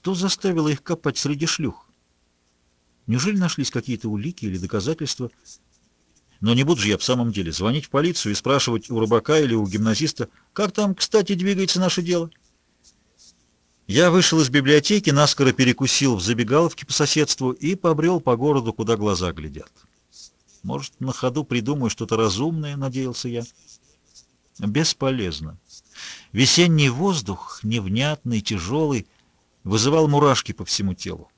Что заставило их копать среди шлюх? Неужели нашлись какие-то улики или доказательства? Но не буду же я в самом деле звонить в полицию и спрашивать у рыбака или у гимназиста, как там, кстати, двигается наше дело. Я вышел из библиотеки, наскоро перекусил в забегаловке по соседству и побрел по городу, куда глаза глядят. Может, на ходу придумаю что-то разумное, надеялся я. Бесполезно. Весенний воздух, невнятный, тяжелый, вызывал мурашки по всему телу.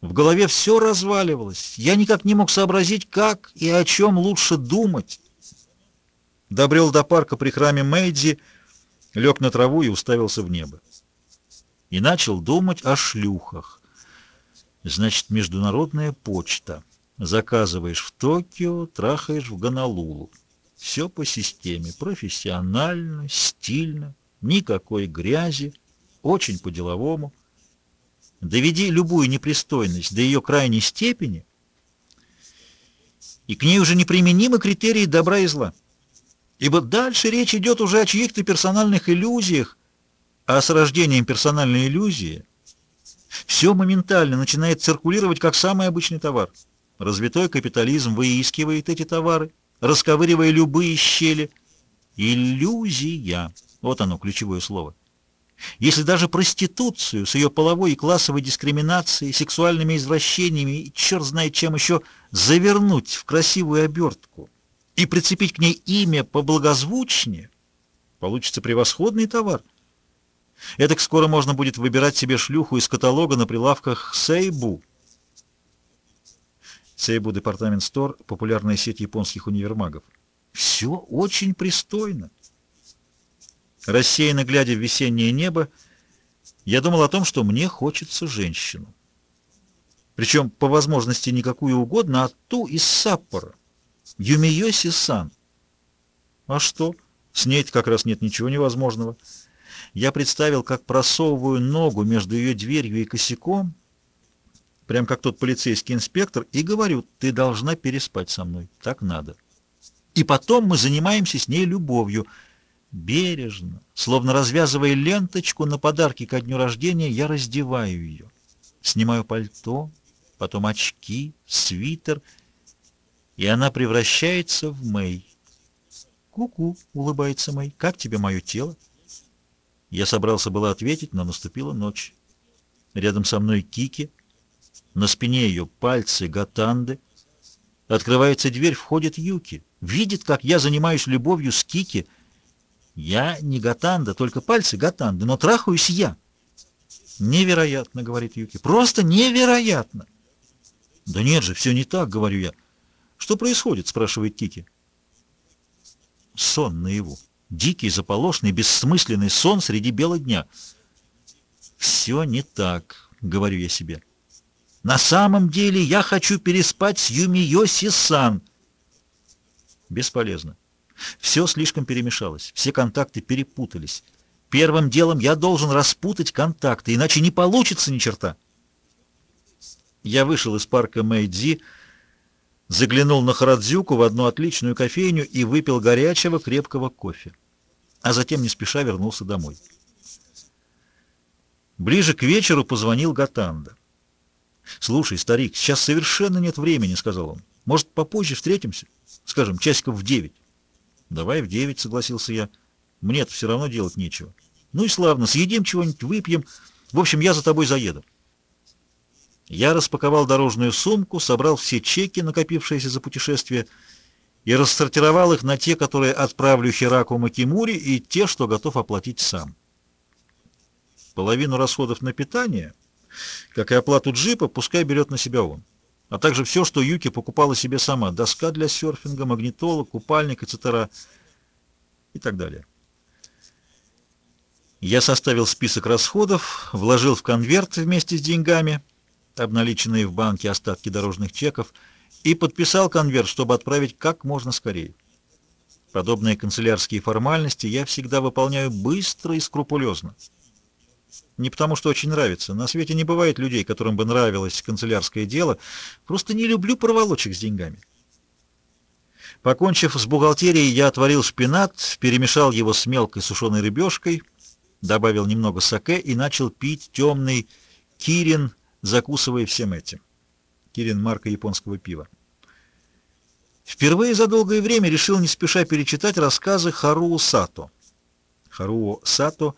В голове все разваливалось. Я никак не мог сообразить, как и о чем лучше думать. Добрел до парка при храме Мэйдзи, лег на траву и уставился в небо. И начал думать о шлюхах. Значит, международная почта. Заказываешь в Токио, трахаешь в Гонолулу. Все по системе, профессионально, стильно, никакой грязи, очень по-деловому. Доведи любую непристойность до ее крайней степени, и к ней уже неприменимы критерии добра и зла. Ибо дальше речь идет уже о чьих-то персональных иллюзиях, а с рождением персональной иллюзии все моментально начинает циркулировать как самый обычный товар. Развитой капитализм выискивает эти товары, расковыривая любые щели. Иллюзия. Вот оно, ключевое слово. Если даже проституцию с ее половой и классовой дискриминацией, сексуальными извращениями и черт знает чем еще завернуть в красивую обертку и прицепить к ней имя поблагозвучнее, получится превосходный товар. Этак скоро можно будет выбирать себе шлюху из каталога на прилавках Сейбу. Сейбу Департамент Стор — популярная сеть японских универмагов. Все очень пристойно. Рассеянно глядя в весеннее небо, я думал о том, что мне хочется женщину. Причем, по возможности, не какую угодно, а ту из Саппора. Юмиоси-сан. А что? С ней как раз нет ничего невозможного. Я представил, как просовываю ногу между ее дверью и косяком, прям как тот полицейский инспектор, и говорю, ты должна переспать со мной, так надо. И потом мы занимаемся с ней любовью — Бережно, словно развязывая ленточку на подарки ко дню рождения, я раздеваю ее. Снимаю пальто, потом очки, свитер, и она превращается в Мэй. «Ку-ку», — улыбается Мэй, — «как тебе мое тело?» Я собрался было ответить, но наступила ночь. Рядом со мной Кики, на спине ее пальцы Гатанды. Открывается дверь, входит Юки. Видит, как я занимаюсь любовью с Кики — я не Гатанда, только пальцы Гатанды, но трахаюсь я. Невероятно, говорит Юки, просто невероятно. Да нет же, все не так, говорю я. Что происходит, спрашивает Кики. Сон наяву. Дикий, заполошный, бессмысленный сон среди бела дня. Все не так, говорю я себе. На самом деле я хочу переспать с Юмиоси-сан. Бесполезно. Все слишком перемешалось, все контакты перепутались. Первым делом я должен распутать контакты, иначе не получится ни черта. Я вышел из парка Мэйдзи, заглянул на Харадзюку в одну отличную кофейню и выпил горячего крепкого кофе, а затем не спеша вернулся домой. Ближе к вечеру позвонил Гатанда. «Слушай, старик, сейчас совершенно нет времени», — сказал он. «Может, попозже встретимся? Скажем, часиков в девять». «Давай в девять», — согласился я. «Мне-то все равно делать нечего». «Ну и славно, съедим чего-нибудь, выпьем. В общем, я за тобой заеду». Я распаковал дорожную сумку, собрал все чеки, накопившиеся за путешествие, и рассортировал их на те, которые отправлю Хераку Макимури, и те, что готов оплатить сам. Половину расходов на питание, как и оплату джипа, пускай берет на себя он а также все, что Юки покупала себе сама. Доска для серфинга, магнитола, купальник, etc. и так далее. Я составил список расходов, вложил в конверт вместе с деньгами, обналиченные в банке остатки дорожных чеков, и подписал конверт, чтобы отправить как можно скорее. Подобные канцелярские формальности я всегда выполняю быстро и скрупулезно. Не потому, что очень нравится. На свете не бывает людей, которым бы нравилось канцелярское дело. Просто не люблю проволочек с деньгами. Покончив с бухгалтерией, я отварил шпинат, перемешал его с мелкой сушеной рыбешкой, добавил немного саке и начал пить темный Кирин, закусывая всем этим. Кирин — марка японского пива. Впервые за долгое время решил не спеша перечитать рассказы Харуо Сато. Харуо Сато,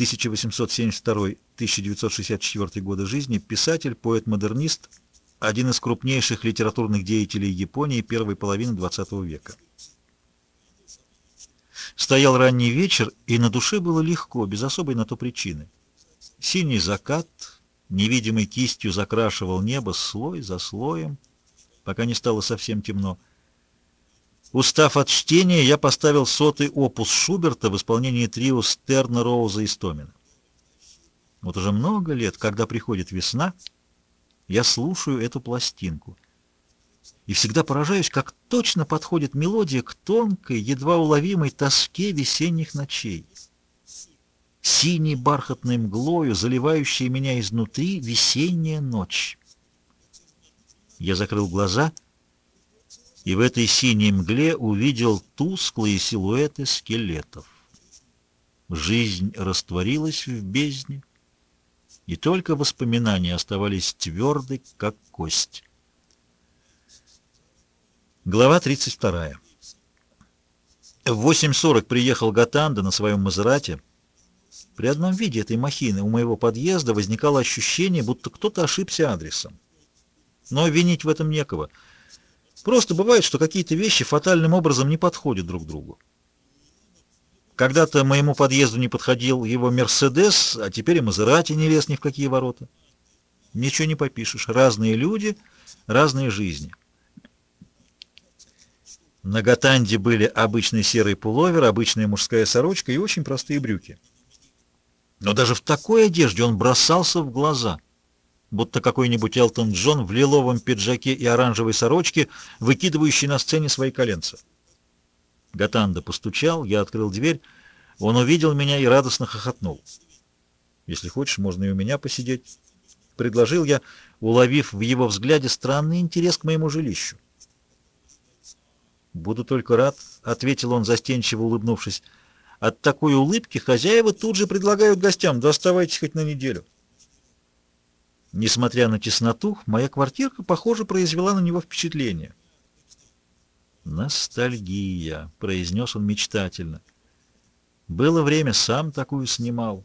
1872-1964 годы жизни, писатель, поэт-модернист, один из крупнейших литературных деятелей Японии первой половины XX века. Стоял ранний вечер, и на душе было легко, без особой на то причины. Синий закат, невидимой кистью закрашивал небо слой за слоем, пока не стало совсем темно. Устав от чтения, я поставил сотый опус Шуберта в исполнении трио Стерна, Роуза и Стомина. Вот уже много лет, когда приходит весна, я слушаю эту пластинку и всегда поражаюсь, как точно подходит мелодия к тонкой, едва уловимой тоске весенних ночей. Синей бархатной мглою, заливающей меня изнутри, весенняя ночь. Я закрыл глаза и в этой синей мгле увидел тусклые силуэты скелетов. Жизнь растворилась в бездне, и только воспоминания оставались тверды, как кость. Глава 32. В 8.40 приехал Гатанда на своем Мазерате. При одном виде этой махины у моего подъезда возникало ощущение, будто кто-то ошибся адресом. Но винить в этом некого. Просто бывает, что какие-то вещи фатальным образом не подходят друг другу. Когда-то моему подъезду не подходил его «Мерседес», а теперь и «Мазерати» не лез ни в какие ворота. Ничего не попишешь. Разные люди, разные жизни. На Гатанде были обычный серый пуловер, обычная мужская сорочка и очень простые брюки. Но даже в такой одежде он бросался в глаза, будто какой-нибудь Элтон Джон в лиловом пиджаке и оранжевой сорочке, выкидывающий на сцене свои коленца. Гатанда постучал, я открыл дверь, он увидел меня и радостно хохотнул. «Если хочешь, можно и у меня посидеть», — предложил я, уловив в его взгляде странный интерес к моему жилищу. «Буду только рад», — ответил он, застенчиво улыбнувшись. «От такой улыбки хозяева тут же предлагают гостям, да оставайтесь хоть на неделю». Несмотря на тесноту, моя квартирка, похоже, произвела на него впечатление. «Ностальгия», — произнес он мечтательно. «Было время, сам такую снимал,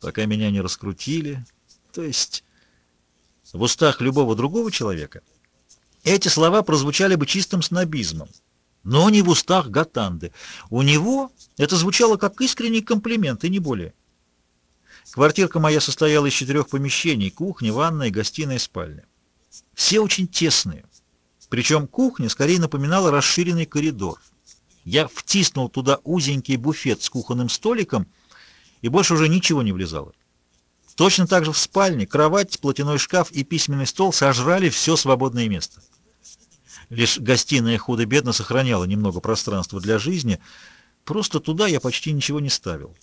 пока меня не раскрутили. То есть в устах любого другого человека эти слова прозвучали бы чистым снобизмом но не в устах Гатанды. У него это звучало как искренний комплимент, и не более. Квартирка моя состояла из четырех помещений — кухня, ванная, гостиная, спальня. Все очень тесные. Причем кухня скорее напоминала расширенный коридор. Я втиснул туда узенький буфет с кухонным столиком, и больше уже ничего не влезало. Точно так же в спальне кровать, платяной шкаф и письменный стол сожрали все свободное место. Лишь гостиная худо-бедно сохраняла немного пространства для жизни. Просто туда я почти ничего не ставил.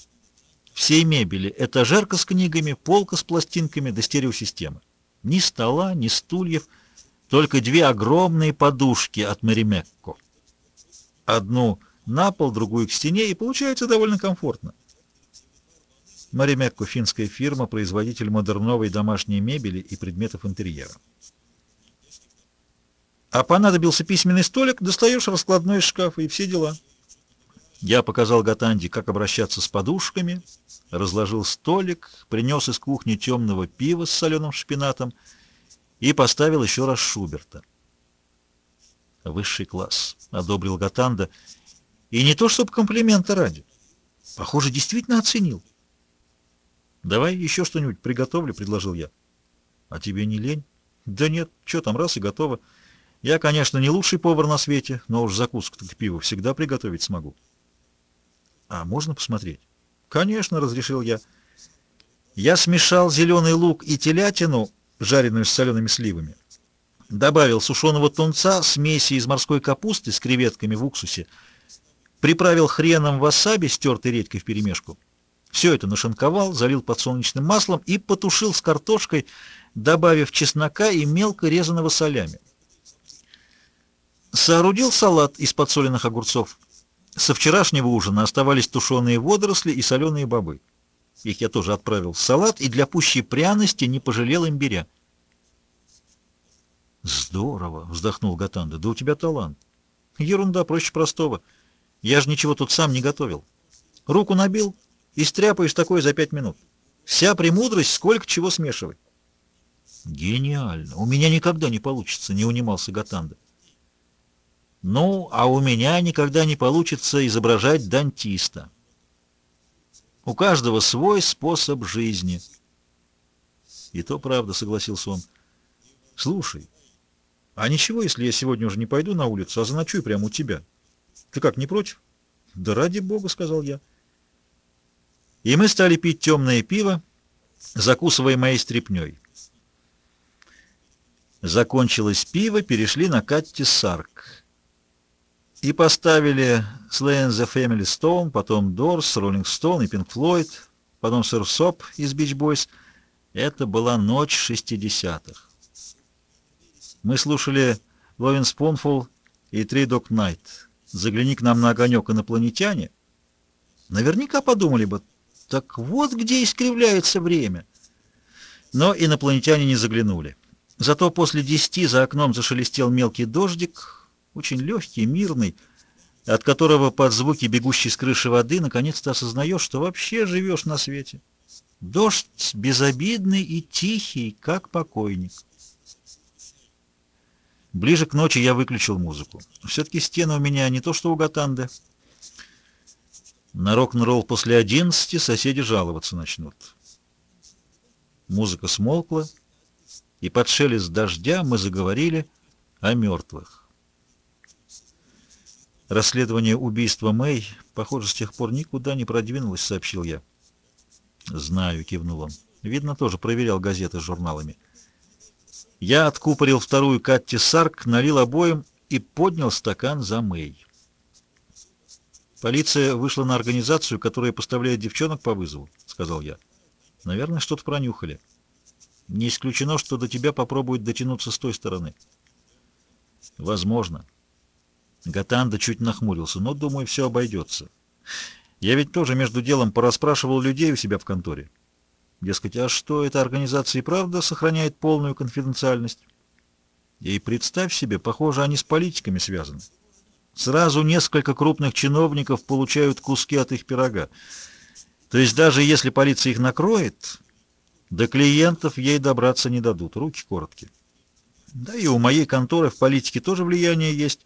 Всей мебели — этажерка с книгами, полка с пластинками да стереосистема. Ни стола, ни стульев, только две огромные подушки от Маримекко. Одну на пол, другую к стене, и получается довольно комфортно. Маримекко — финская фирма, производитель модерновой домашней мебели и предметов интерьера. А понадобился письменный столик, достаешь раскладной из шкафа и все дела. Я показал Гатанди, как обращаться с подушками, разложил столик, принес из кухни темного пива с соленым шпинатом и поставил еще раз Шуберта. Высший класс, — одобрил Гатанда, и не то чтобы комплимента ради. Похоже, действительно оценил. «Давай еще что-нибудь приготовлю», — предложил я. «А тебе не лень?» «Да нет, что там, раз и готово». Я, конечно, не лучший повар на свете, но уж закуску к пиву всегда приготовить смогу. А можно посмотреть? Конечно, разрешил я. Я смешал зеленый лук и телятину, жареную с солеными сливами. Добавил сушеного тунца, смеси из морской капусты с креветками в уксусе. Приправил хреном васаби, стертой редькой вперемешку. Все это нашинковал, залил подсолнечным маслом и потушил с картошкой, добавив чеснока и мелко резаного солями. Соорудил салат из подсоленных огурцов. Со вчерашнего ужина оставались тушеные водоросли и соленые бобы. их я тоже отправил в салат, и для пущей пряности не пожалел имбиря. «Здорово!» — вздохнул Гатанда. «Да у тебя талант!» «Ерунда, проще простого. Я же ничего тут сам не готовил. Руку набил и стряпаешь такое за пять минут. Вся премудрость, сколько чего смешивать». «Гениально! У меня никогда не получится!» — не унимался Гатанда. «Ну, а у меня никогда не получится изображать дантиста. У каждого свой способ жизни». «И то правда», — согласился он. «Слушай, а ничего, если я сегодня уже не пойду на улицу, а заночую прямо у тебя? Ты как, не против?» «Да ради бога», — сказал я. И мы стали пить темное пиво, закусывая моей стряпней. Закончилось пиво, перешли на Катти Сарк. И поставили Slay the Family Stone, потом Doors, Rolling Stone и Pink Floyd, потом Sir Sop из Beach Boys. Это была ночь шестидесятых. Мы слушали Lovin Spoonful и Three Dog Night. Загляни к нам на огонек инопланетяне. Наверняка подумали бы, так вот где искривляется время. Но инопланетяне не заглянули. Зато после десяти за окном зашелестел мелкий дождик, очень легкий, мирный, от которого под звуки бегущей с крыши воды наконец-то осознаешь, что вообще живешь на свете. Дождь безобидный и тихий, как покойник. Ближе к ночи я выключил музыку. Все-таки стены у меня не то что у Гатанды. На рок-н-ролл после одиннадцати соседи жаловаться начнут. Музыка смолкла, и под шелест дождя мы заговорили о мертвых. Расследование убийства Мэй, похоже, с тех пор никуда не продвинулось, сообщил я. Знаю, кивнул он. Видно, тоже проверял газеты с журналами. Я откупорил вторую Катти Сарк, налил обоим и поднял стакан за Мэй. Полиция вышла на организацию, которая поставляет девчонок по вызову, сказал я. Наверное, что-то пронюхали. Не исключено, что до тебя попробуют дотянуться с той стороны. Возможно. Гатанда чуть нахмурился, но, думаю, все обойдется. Я ведь тоже между делом порасспрашивал людей у себя в конторе. Дескать, а что, эта организация и правда сохраняет полную конфиденциальность? И представь себе, похоже, они с политиками связаны. Сразу несколько крупных чиновников получают куски от их пирога. То есть даже если полиция их накроет, до клиентов ей добраться не дадут, руки короткие. Да и у моей конторы в политике тоже влияние есть.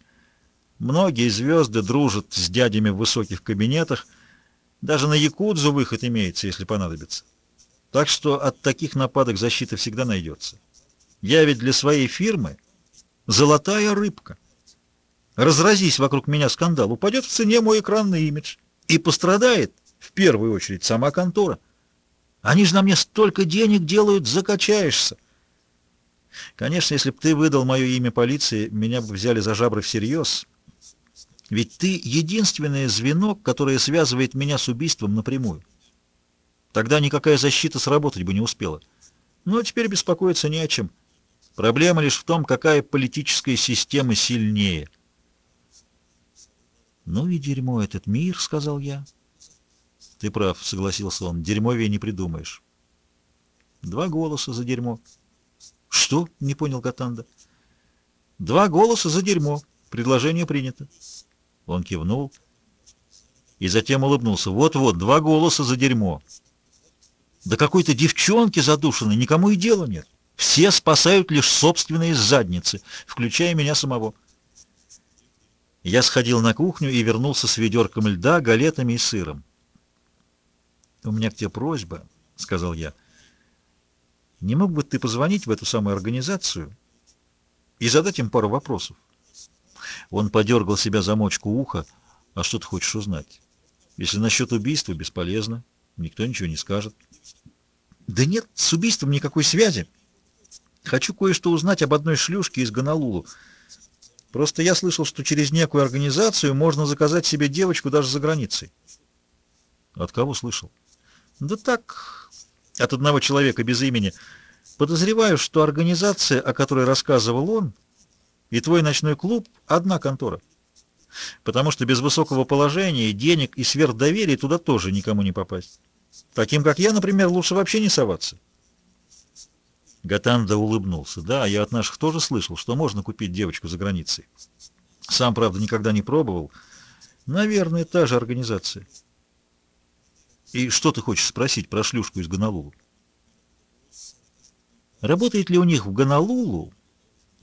Многие звезды дружат с дядями в высоких кабинетах. Даже на Якудзу выход имеется, если понадобится. Так что от таких нападок защита всегда найдется. Я ведь для своей фирмы золотая рыбка. Разразись вокруг меня скандал, упадет в цене мой экранный имидж. И пострадает, в первую очередь, сама контора. Они же на мне столько денег делают, закачаешься. Конечно, если бы ты выдал мое имя полиции, меня бы взяли за жабры всерьез. Ведь ты единственное звено, которое связывает меня с убийством напрямую. Тогда никакая защита сработать бы не успела. Но теперь беспокоиться не о чем. Проблема лишь в том, какая политическая система сильнее. «Ну и дерьмо этот мир», — сказал я. Ты прав, согласился он. Дерьмовее не придумаешь. Два голоса за дерьмо. Что? Не понял Катанда. Два голоса за дерьмо. Предложение принято. Он кивнул и затем улыбнулся. Вот-вот, два голоса за дерьмо. Да какой-то девчонки задушенной никому и дела нет. Все спасают лишь собственные задницы, включая меня самого. Я сходил на кухню и вернулся с ведерком льда, галетами и сыром. «У меня к тебе просьба», — сказал я. «Не мог бы ты позвонить в эту самую организацию и задать им пару вопросов?» Он подергал себя замочку уха. «А что ты хочешь узнать? Если насчет убийства, бесполезно. Никто ничего не скажет». «Да нет, с убийством никакой связи. Хочу кое-что узнать об одной шлюшке из Гонолулу. Просто я слышал, что через некую организацию можно заказать себе девочку даже за границей». «От кого слышал?» Да так, от одного человека без имени. Подозреваю, что организация, о которой рассказывал он, и твой ночной клуб — одна контора. Потому что без высокого положения, денег и сверхдоверия туда тоже никому не попасть. Таким, как я, например, лучше вообще не соваться. Гатанда улыбнулся. Да, я от наших тоже слышал, что можно купить девочку за границей. Сам, правда, никогда не пробовал. Наверное, та же организация. И что ты хочешь спросить про шлюшку из Гонолулу? Работает ли у них в Гонолулу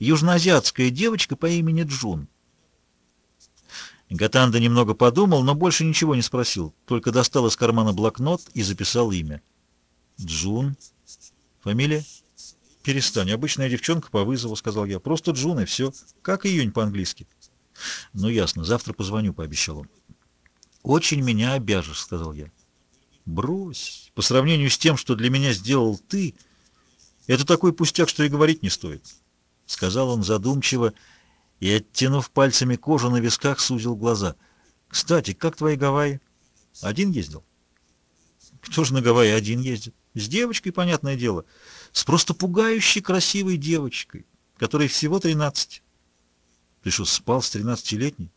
южноазиатская девочка по имени Джун? Гатанда немного подумал, но больше ничего не спросил, только достал из кармана блокнот и записал имя. Джун. Фамилия? Перестань, обычная девчонка по вызову, сказал я. Просто Джун и все. Как июнь по-английски. Ну ясно, завтра позвоню, пообещал он. Очень меня обяжешь, сказал я. Брось. По сравнению с тем, что для меня сделал ты, это такой пустяк, что и говорить не стоит. Сказал он задумчиво и, оттянув пальцами кожу на висках, сузил глаза. «Кстати, как твои Гавайи? Один ездил?» «Кто же на Гавайи один ездит? С девочкой, понятное дело. С просто пугающей красивой девочкой, которой всего тринадцать». «Ты что, спал с тринадцатилетней?»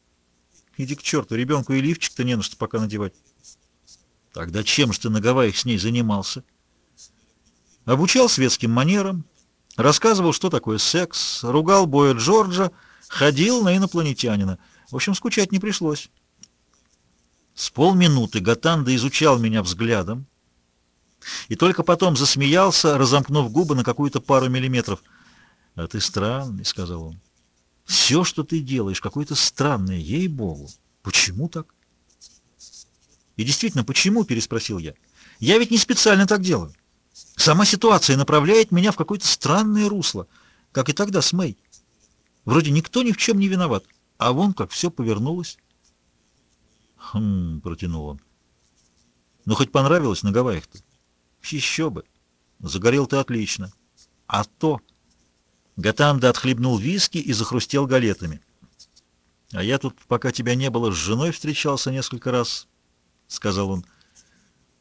«Иди к черту, ребенку и лифчик-то не на что пока надевать». «Тогда чем же ты на Гавайях с ней занимался?» «Обучал светским манерам, рассказывал, что такое секс, ругал боя Джорджа, Ходил на инопланетянина. В общем, скучать не пришлось. С полминуты Гатанда изучал меня взглядом и только потом засмеялся, разомкнув губы на какую-то пару миллиметров. — А ты странный, — сказал он. — Все, что ты делаешь, какое-то странное, ей-богу. Почему так? — И действительно, почему? — переспросил я. — Я ведь не специально так делаю. Сама ситуация направляет меня в какое-то странное русло, как и тогда с Мэй. Вроде никто ни в чем не виноват, а вон как все повернулось. Хм, протянул он. Ну, хоть понравилось на Гавайях-то? Еще бы. Загорел ты отлично. А то... Гатанда отхлебнул виски и захрустел галетами. А я тут, пока тебя не было, с женой встречался несколько раз, — сказал он.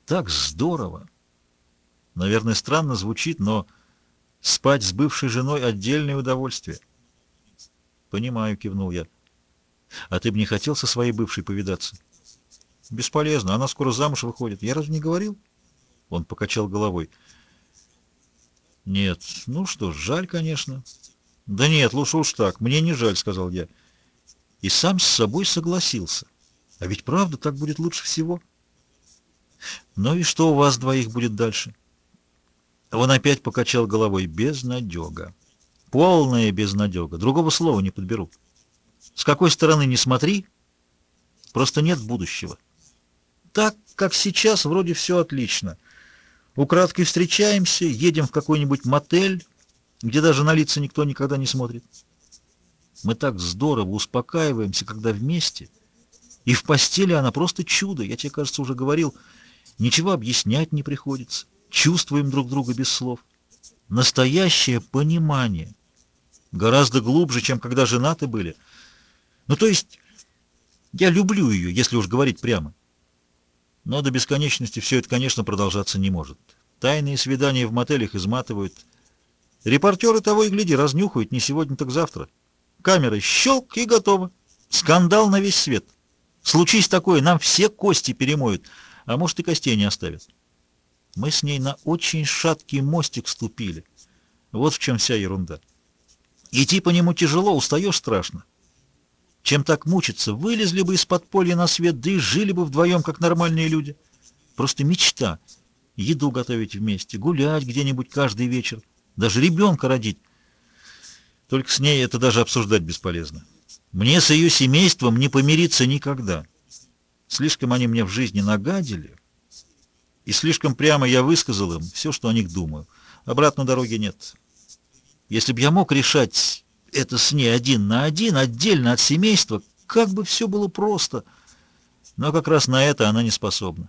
Так здорово. Наверное, странно звучит, но спать с бывшей женой — отдельное удовольствие. «Понимаю», — кивнул я. «А ты бы не хотел со своей бывшей повидаться?» «Бесполезно, она скоро замуж выходит. Я разве не говорил?» Он покачал головой. «Нет, ну что ж, жаль, конечно». «Да нет, лучше уж так. Мне не жаль», — сказал я. И сам с собой согласился. А ведь правда так будет лучше всего. Ну и что у вас двоих будет дальше? Он опять покачал головой. Безнадега. Полная безнадега. Другого слова не подберу. С какой стороны не смотри, просто нет будущего. Так, как сейчас, вроде все отлично. Украдкой встречаемся, едем в какой-нибудь мотель, где даже на лица никто никогда не смотрит. Мы так здорово успокаиваемся, когда вместе. И в постели она просто чудо. Я тебе, кажется, уже говорил, ничего объяснять не приходится. Чувствуем друг друга без слов. Настоящее понимание. Гораздо глубже, чем когда женаты были. Ну, то есть, я люблю ее, если уж говорить прямо. Но до бесконечности все это, конечно, продолжаться не может. Тайные свидания в мотелях изматывают. Репортеры того и гляди, разнюхают не сегодня, так завтра. Камеры щелк и готово. Скандал на весь свет. Случись такое, нам все кости перемоют, а может и костей не оставят. Мы с ней на очень шаткий мостик ступили. Вот в чем вся ерунда. Идти по нему тяжело, устаешь страшно. Чем так мучиться, вылезли бы из подполья на свет, да и жили бы вдвоем, как нормальные люди. Просто мечта. Еду готовить вместе, гулять где-нибудь каждый вечер, даже ребенка родить. Только с ней это даже обсуждать бесполезно. Мне с ее семейством не помириться никогда. Слишком они мне в жизни нагадили, и слишком прямо я высказал им все, что о них думаю. Обратно дороги нет. Если бы я мог решать это с ней один на один, отдельно от семейства, как бы все было просто. Но как раз на это она не способна.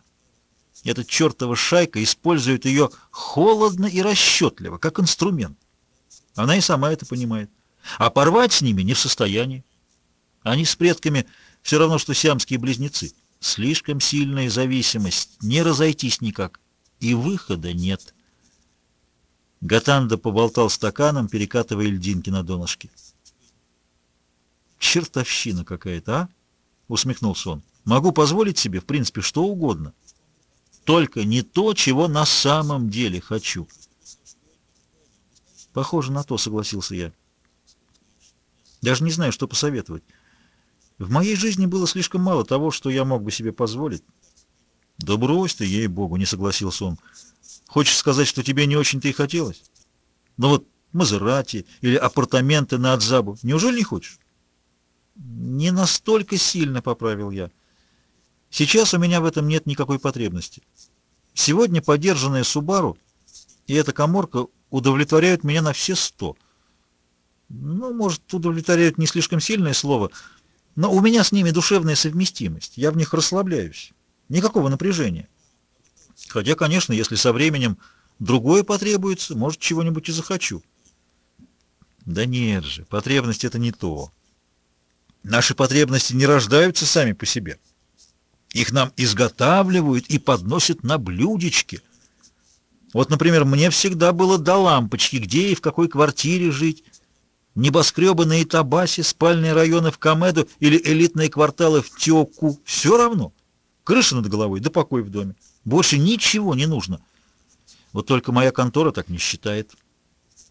Эта чертова шайка использует ее холодно и расчетливо, как инструмент. Она и сама это понимает. А порвать с ними не в состоянии. Они с предками все равно, что сиамские близнецы. Слишком сильная зависимость, не разойтись никак. И выхода нет. Гатанда поболтал стаканом, перекатывая льдинки на донышке. «Чертовщина какая-то, а?» — усмехнулся он. «Могу позволить себе, в принципе, что угодно. только не то, чего на самом деле хочу. Похоже на то, согласился я. Даже не знаю, что посоветовать. В моей жизни было слишком мало того, что я мог бы себе позволить. Да брось ты, ей-богу, не согласился он. Хочешь сказать, что тебе не очень-то и хотелось? Ну вот Мазерати или апартаменты на Адзабу. Неужели не хочешь? Не настолько сильно, поправил я. Сейчас у меня в этом нет никакой потребности. Сегодня подержанная Субару и эта коморка удовлетворяют меня на все сто. Ну, может, удовлетворяют не слишком сильное слово, но у меня с ними душевная совместимость. Я в них расслабляюсь. Никакого напряжения. Хотя, конечно, если со временем другое потребуется, может, чего-нибудь и захочу. Да нет же, потребность — это не то. Наши потребности не рождаются сами по себе. Их нам изготавливают и подносят на блюдечке. Вот, например, мне всегда было до лампочки, где и в какой квартире жить. Небоскребы на Итабасе, спальные районы в Камеду или элитные кварталы в Тиоку. Все равно. Крыша над головой, да покой в доме. Больше ничего не нужно. Вот только моя контора так не считает.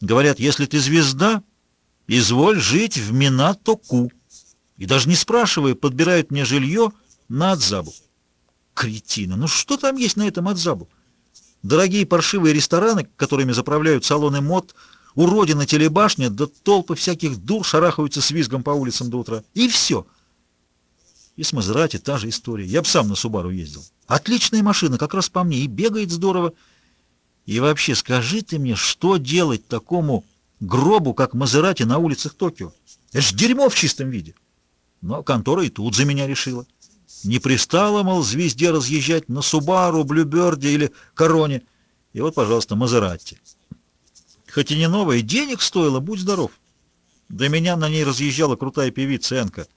Говорят, если ты звезда, изволь жить в Минато-Ку. И даже не спрашивая, подбирают мне жилье на Адзабу. Кретина, ну что там есть на этом Адзабу? Дорогие паршивые рестораны, которыми заправляют салоны мод, уродина телебашня, да толпы всяких дур шарахаются с визгом по улицам до утра. И все. И с Мазерати та же история. Я бы сам на Субару ездил. Отличная машина, как раз по мне, и бегает здорово. И вообще, скажи ты мне, что делать такому гробу, как Мазерати на улицах Токио? Это ж дерьмо в чистом виде. Но контора и тут за меня решила. Не пристало, мол, звезде разъезжать на Субару, Блюберде или Короне. И вот, пожалуйста, Мазерати. Хоть и не новая, денег стоило, будь здоров. До меня на ней разъезжала крутая певица Энка.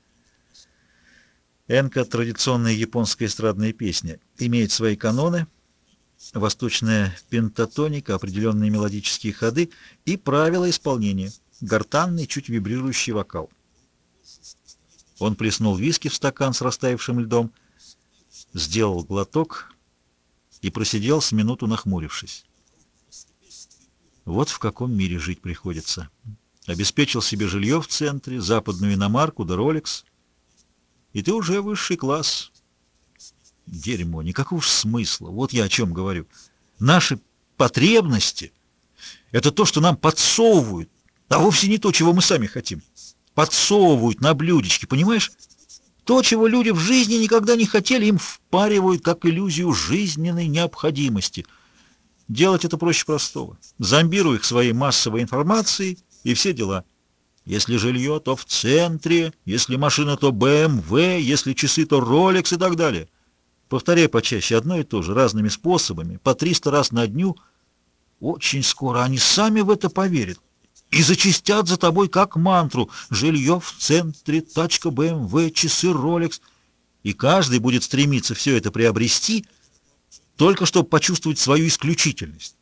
Энка — традиционная японская эстрадная песня. Имеет свои каноны, восточная пентатоника, определенные мелодические ходы и правила исполнения, гортанный, чуть вибрирующий вокал. Он плеснул виски в стакан с растаявшим льдом, сделал глоток и просидел с минуту нахмурившись. Вот в каком мире жить приходится. Обеспечил себе жилье в центре, западную иномарку да Ролекс — и ты уже высший класс. Дерьмо, никакого уж смысла. Вот я о чем говорю. Наши потребности — это то, что нам подсовывают, а вовсе не то, чего мы сами хотим. Подсовывают на блюдечке, понимаешь? То, чего люди в жизни никогда не хотели, им впаривают как иллюзию жизненной необходимости. Делать это проще простого. Зомбируй их своей массовой информацией и все дела — если жилье, то в центре, если машина, то БМВ, если часы, то Rolex и так далее. Повторяй почаще одно и то же, разными способами, по 300 раз на дню. Очень скоро они сами в это поверят и зачистят за тобой как мантру. Жилье в центре, тачка БМВ, часы Rolex. И каждый будет стремиться все это приобрести, только чтобы почувствовать свою исключительность,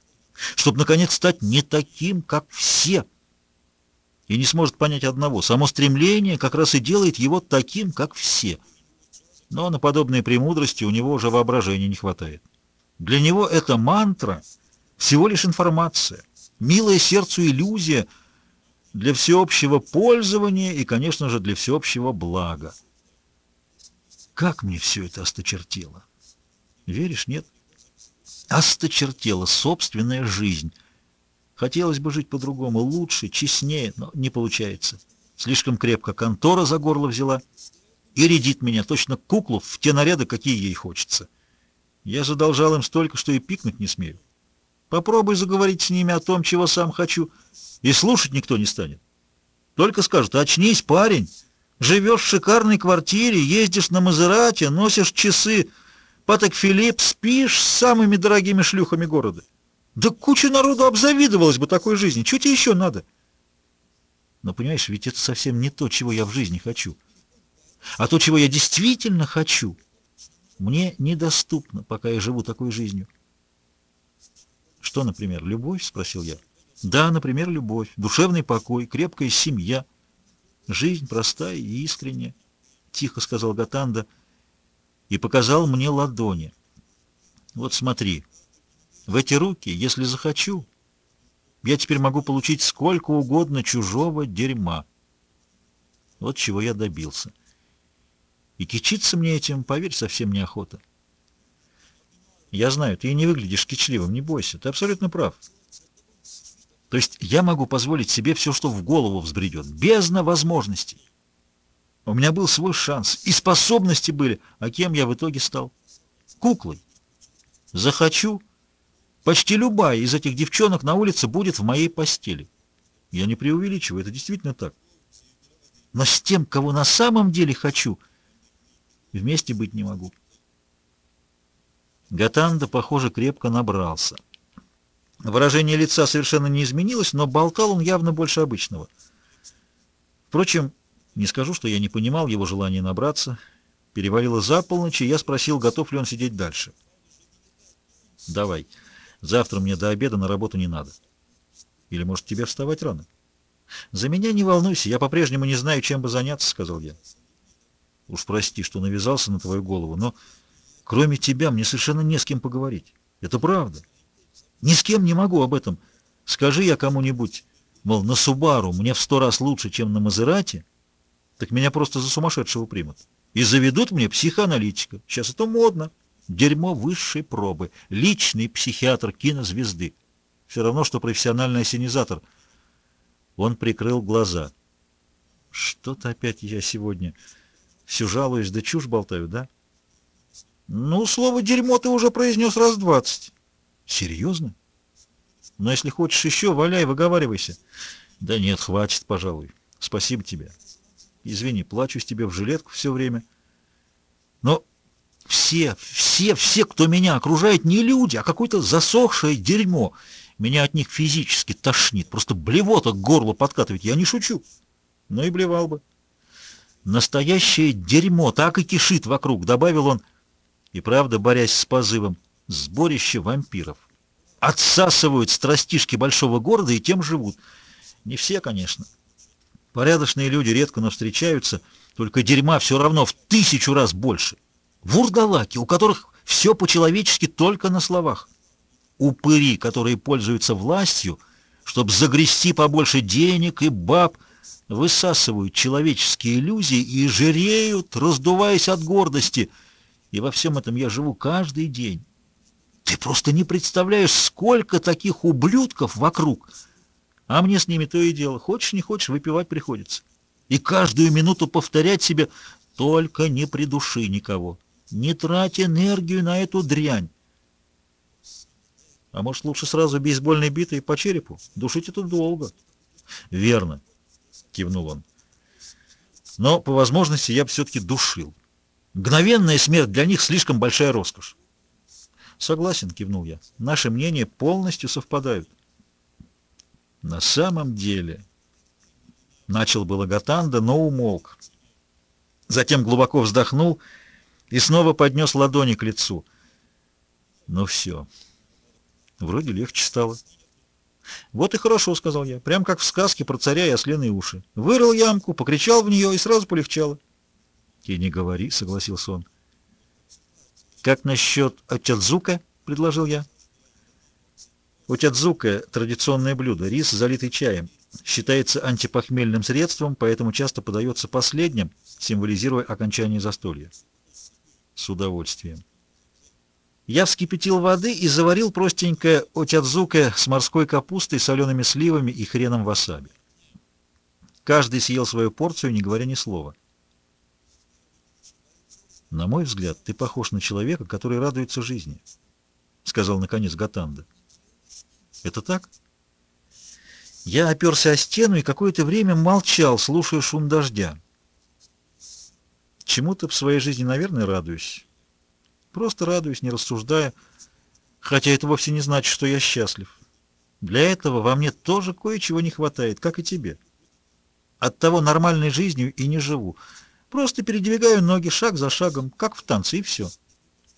чтобы, наконец, стать не таким, как все и не сможет понять одного. Само стремление как раз и делает его таким, как все. Но на подобные премудрости у него уже воображения не хватает. Для него эта мантра всего лишь информация, милая сердцу иллюзия для всеобщего пользования и, конечно же, для всеобщего блага. Как мне все это осточертело? Веришь, нет? Осточертела собственная жизнь — Хотелось бы жить по-другому, лучше, честнее, но не получается. Слишком крепко контора за горло взяла и рядит меня, точно куклу, в те наряды, какие ей хочется. Я задолжал им столько, что и пикнуть не смею. Попробуй заговорить с ними о том, чего сам хочу, и слушать никто не станет. Только скажут, очнись, парень, живешь в шикарной квартире, ездишь на Мазерате, носишь часы, Патек Филипп, спишь с самыми дорогими шлюхами города. Да куча народу обзавидовалась бы такой жизни. Чего тебе еще надо? Но понимаешь, ведь это совсем не то, чего я в жизни хочу. А то, чего я действительно хочу, мне недоступно, пока я живу такой жизнью. Что, например, любовь? Спросил я. Да, например, любовь, душевный покой, крепкая семья, жизнь простая и искренняя, тихо сказал Гатанда и показал мне ладони. Вот смотри, в эти руки, если захочу, я теперь могу получить сколько угодно чужого дерьма. Вот чего я добился. И кичиться мне этим, поверь, совсем неохота. Я знаю, ты и не выглядишь кичливым, не бойся, ты абсолютно прав. То есть я могу позволить себе все, что в голову взбредет, бездна возможностей. У меня был свой шанс, и способности были, а кем я в итоге стал? Куклой. Захочу, почти любая из этих девчонок на улице будет в моей постели. Я не преувеличиваю, это действительно так. Но с тем, кого на самом деле хочу, вместе быть не могу. Гатанда, похоже, крепко набрался. Выражение лица совершенно не изменилось, но болтал он явно больше обычного. Впрочем, не скажу, что я не понимал его желания набраться. Перевалило за полночь, и я спросил, готов ли он сидеть дальше. «Давай. Завтра мне до обеда на работу не надо. Или, может, тебе вставать рано?» «За меня не волнуйся, я по-прежнему не знаю, чем бы заняться», — сказал я. «Уж прости, что навязался на твою голову, но кроме тебя мне совершенно не с кем поговорить. Это правда». Ни с кем не могу об этом. Скажи я кому-нибудь, мол, на Субару мне в сто раз лучше, чем на Мазерате, так меня просто за сумасшедшего примут. И заведут мне психоаналитика. Сейчас это модно. Дерьмо высшей пробы. Личный психиатр кинозвезды. Все равно, что профессиональный осенизатор. Он прикрыл глаза. Что-то опять я сегодня все жалуюсь, да чушь болтаю, да? Ну, слово «дерьмо» ты уже произнес раз двадцать. Серьезно? Но если хочешь еще, валяй, выговаривайся. Да нет, хватит, пожалуй. Спасибо тебе. Извини, плачусь тебе в жилетку все время. Но все, все, все, кто меня окружает, не люди, а какое-то засохшее дерьмо. Меня от них физически тошнит. Просто блевота к горлу подкатывает. Я не шучу. Ну и блевал бы. Настоящее дерьмо так и кишит вокруг, добавил он, и правда, борясь с позывом сборище вампиров. Отсасывают страстишки большого города и тем живут. Не все, конечно. Порядочные люди редко но встречаются, только дерьма все равно в тысячу раз больше. Вурдалаки, у которых все по-человечески только на словах. Упыри, которые пользуются властью, чтобы загрести побольше денег и баб, высасывают человеческие иллюзии и жиреют, раздуваясь от гордости. И во всем этом я живу каждый день. Ты просто не представляешь, сколько таких ублюдков вокруг. А мне с ними то и дело. Хочешь, не хочешь, выпивать приходится. И каждую минуту повторять себе «Только не придуши никого. Не трать энергию на эту дрянь». А может, лучше сразу бейсбольной битой по черепу? Душить это долго. Верно, кивнул он. Но по возможности я бы все-таки душил. Мгновенная смерть для них слишком большая роскошь. Согласен, кивнул я. Наши мнения полностью совпадают. На самом деле... Начал было Гатанда, но умолк. Затем глубоко вздохнул и снова поднес ладони к лицу. Ну все. Вроде легче стало. «Вот и хорошо», — сказал я, прям как в сказке про царя и ослиные уши. Вырыл ямку, покричал в нее и сразу полегчало. «И не говори», — согласился он. «Как насчет отядзука?» — предложил я. Отядзука — традиционное блюдо, рис, залитый чаем. Считается антипохмельным средством, поэтому часто подается последним, символизируя окончание застолья. С удовольствием. Я вскипятил воды и заварил простенькое отядзука с морской капустой, солеными сливами и хреном васаби. Каждый съел свою порцию, не говоря ни слова. «На мой взгляд, ты похож на человека, который радуется жизни», — сказал наконец Гатанда. «Это так?» Я оперся о стену и какое-то время молчал, слушая шум дождя. Чему-то в своей жизни, наверное, радуюсь. Просто радуюсь, не рассуждая, хотя это вовсе не значит, что я счастлив. Для этого во мне тоже кое-чего не хватает, как и тебе. От того нормальной жизнью и не живу. Просто передвигаю ноги шаг за шагом, как в танце, и все.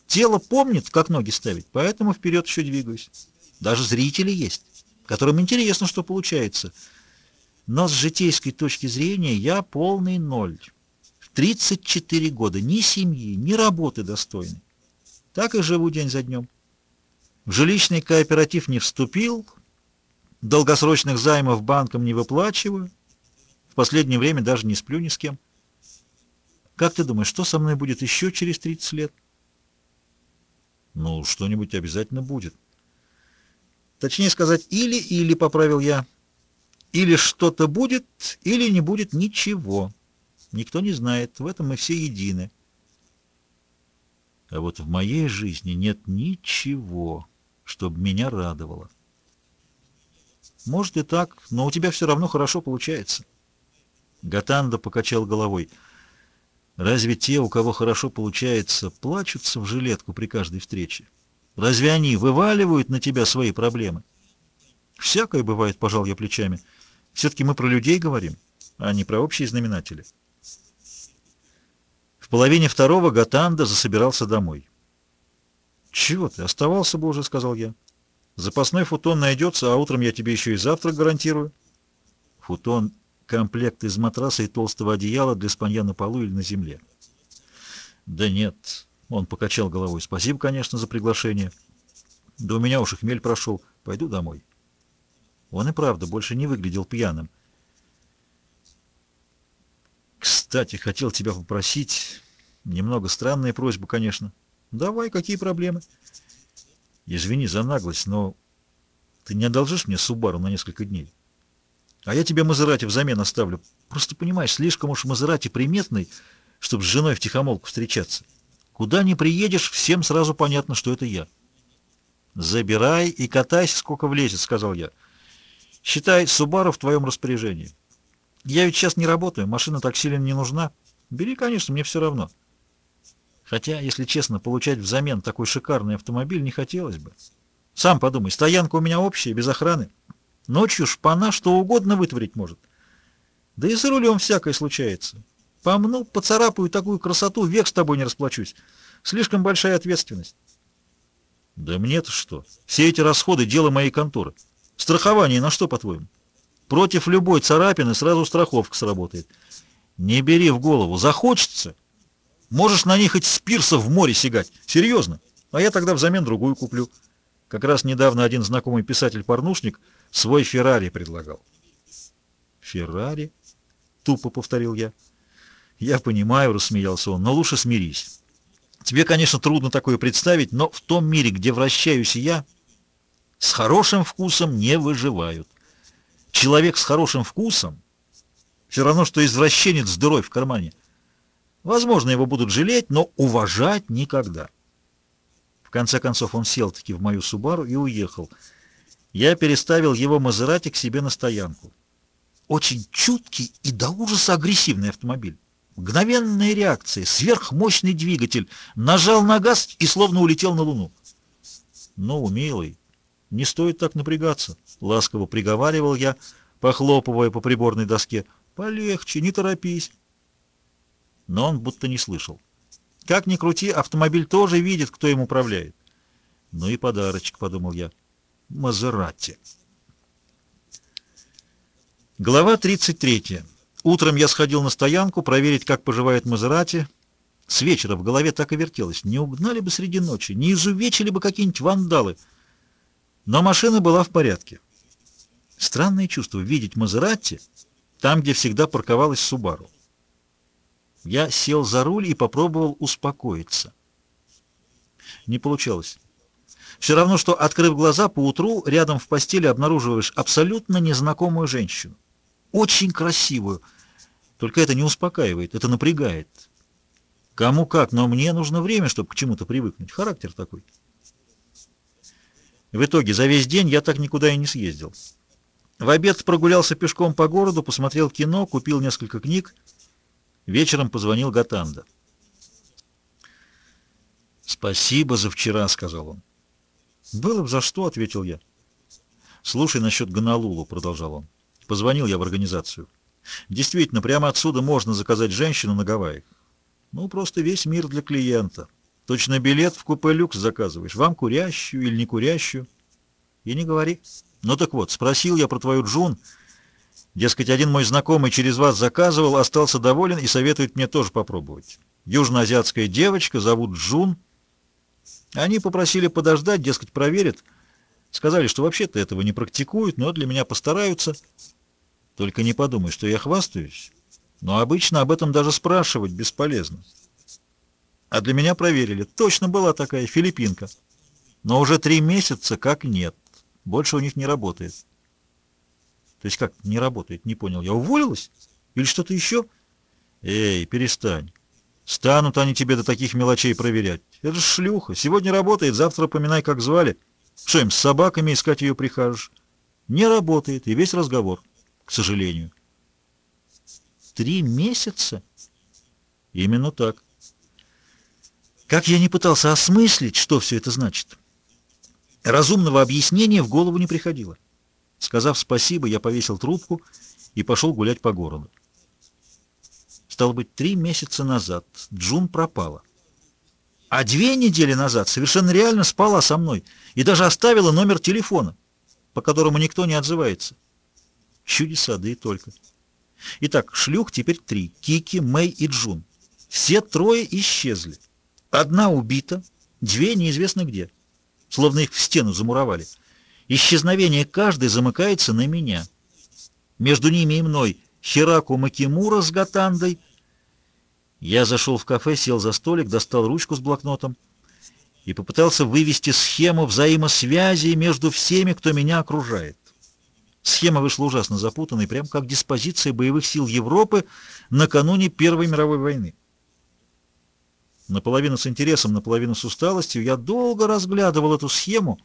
Тело помнит, как ноги ставить, поэтому вперед еще двигаюсь. Даже зрители есть, которым интересно, что получается. Но с житейской точки зрения я полный ноль. В 34 года ни семьи, ни работы достойной. Так и живу день за днем. В жилищный кооператив не вступил, долгосрочных займов банкам не выплачиваю, в последнее время даже не сплю ни с кем. Как ты думаешь, что со мной будет еще через 30 лет? Ну, что-нибудь обязательно будет. Точнее сказать, или-или, поправил я. Или что-то будет, или не будет ничего. Никто не знает, в этом мы все едины. А вот в моей жизни нет ничего, чтобы меня радовало. Может и так, но у тебя все равно хорошо получается. Гатанда покачал головой. Разве те, у кого хорошо получается, плачутся в жилетку при каждой встрече? Разве они вываливают на тебя свои проблемы? Всякое бывает, пожал я плечами. Все-таки мы про людей говорим, а не про общие знаменатели. В половине второго Гатанда засобирался домой. «Чего ты? Оставался бы уже», — сказал я. «Запасной футон найдется, а утром я тебе еще и завтрак гарантирую». Футон — комплект из матраса и толстого одеяла для спанья на полу или на земле. «Да нет», — он покачал головой. «Спасибо, конечно, за приглашение. Да у меня уж и хмель прошел. Пойду домой». Он и правда больше не выглядел пьяным. Кстати, хотел тебя попросить. Немного странная просьба, конечно. Давай, какие проблемы? Извини за наглость, но ты не одолжишь мне Субару на несколько дней? А я тебе Мазерати взамен оставлю. Просто понимаешь, слишком уж Мазерати приметный, чтобы с женой в тихомолку встречаться. Куда ни приедешь, всем сразу понятно, что это я. Забирай и катайся, сколько влезет, сказал я. Считай, Субару в твоем распоряжении. Я ведь сейчас не работаю, машина так сильно не нужна. Бери, конечно, мне все равно. Хотя, если честно, получать взамен такой шикарный автомобиль не хотелось бы. Сам подумай, стоянка у меня общая, без охраны. Ночью шпана что угодно вытворить может. Да и за рулем всякое случается. Помну, поцарапаю такую красоту, век с тобой не расплачусь. Слишком большая ответственность. Да мне-то что? Все эти расходы — дело моей конторы. Страхование на что, по-твоему? Против любой царапины сразу страховка сработает. Не бери в голову. Захочется. Можешь на них хоть с пирса в море сигать. Серьезно. А я тогда взамен другую куплю. Как раз недавно один знакомый писатель-порнушник свой Феррари предлагал. Феррари? Тупо повторил я. Я понимаю, рассмеялся он, но лучше смирись. Тебе, конечно, трудно такое представить, но в том мире, где вращаюсь я, с хорошим вкусом не выживают. Человек с хорошим вкусом все равно, что извращенец с дырой в кармане. Возможно, его будут жалеть, но уважать никогда. В конце концов он сел-таки в мою Субару и уехал. Я переставил его Мазерати к себе на стоянку. Очень чуткий и до ужаса агрессивный автомобиль. Мгновенная реакция, сверхмощный двигатель. Нажал на газ и словно улетел на Луну. Ну, милый, не стоит так напрягаться, ласково приговаривал я, похлопывая по приборной доске. Полегче, не торопись. Но он будто не слышал. Как ни крути, автомобиль тоже видит, кто им управляет. Ну и подарочек, подумал я. Мазерати. Глава 33. Утром я сходил на стоянку проверить, как поживает Мазерати. С вечера в голове так и вертелось. Не угнали бы среди ночи, не изувечили бы какие-нибудь вандалы. Но машина была в порядке. Странное чувство видеть Мазератти там, где всегда парковалась Субару. Я сел за руль и попробовал успокоиться. Не получалось. Все равно, что, открыв глаза, поутру рядом в постели обнаруживаешь абсолютно незнакомую женщину. Очень красивую. Только это не успокаивает, это напрягает. Кому как, но мне нужно время, чтобы к чему-то привыкнуть. Характер такой. В итоге за весь день я так никуда и не съездил. В обед прогулялся пешком по городу, посмотрел кино, купил несколько книг. Вечером позвонил Гатанда. «Спасибо за вчера», — сказал он. «Было бы за что», — ответил я. «Слушай насчет Гонолулу», — продолжал он. «Позвонил я в организацию. Действительно, прямо отсюда можно заказать женщину на Гавайях. Ну, просто весь мир для клиента». Точно билет в купе люкс заказываешь. Вам курящую или не курящую? И не говори. Ну так вот, спросил я про твою Джун. Дескать, один мой знакомый через вас заказывал, остался доволен и советует мне тоже попробовать. Южноазиатская девочка, зовут Джун. Они попросили подождать, дескать, проверят. Сказали, что вообще-то этого не практикуют, но для меня постараются. Только не подумай, что я хвастаюсь. Но обычно об этом даже спрашивать бесполезно. А для меня проверили. Точно была такая филиппинка. Но уже три месяца как нет. Больше у них не работает. То есть как не работает, не понял. Я уволилась? Или что-то еще? Эй, перестань. Станут они тебе до таких мелочей проверять. Это же шлюха. Сегодня работает, завтра поминай, как звали. Что им, с собаками искать ее прикажешь? Не работает, и весь разговор, к сожалению. Три месяца? Именно так. Как я не пытался осмыслить, что все это значит. Разумного объяснения в голову не приходило. Сказав спасибо, я повесил трубку и пошел гулять по городу. Стало быть, три месяца назад Джун пропала. А две недели назад совершенно реально спала со мной и даже оставила номер телефона, по которому никто не отзывается. Чудеса, да и только. Итак, шлюх теперь три. Кики, Мэй и Джун. Все трое исчезли. Одна убита, две неизвестно где. Словно их в стену замуровали. Исчезновение каждой замыкается на меня. Между ними и мной Хираку Макимура с Гатандой. Я зашел в кафе, сел за столик, достал ручку с блокнотом и попытался вывести схему взаимосвязи между всеми, кто меня окружает. Схема вышла ужасно запутанной, прям как диспозиция боевых сил Европы накануне Первой мировой войны. Наполовину с интересом, наполовину с усталостью я долго разглядывал эту схему,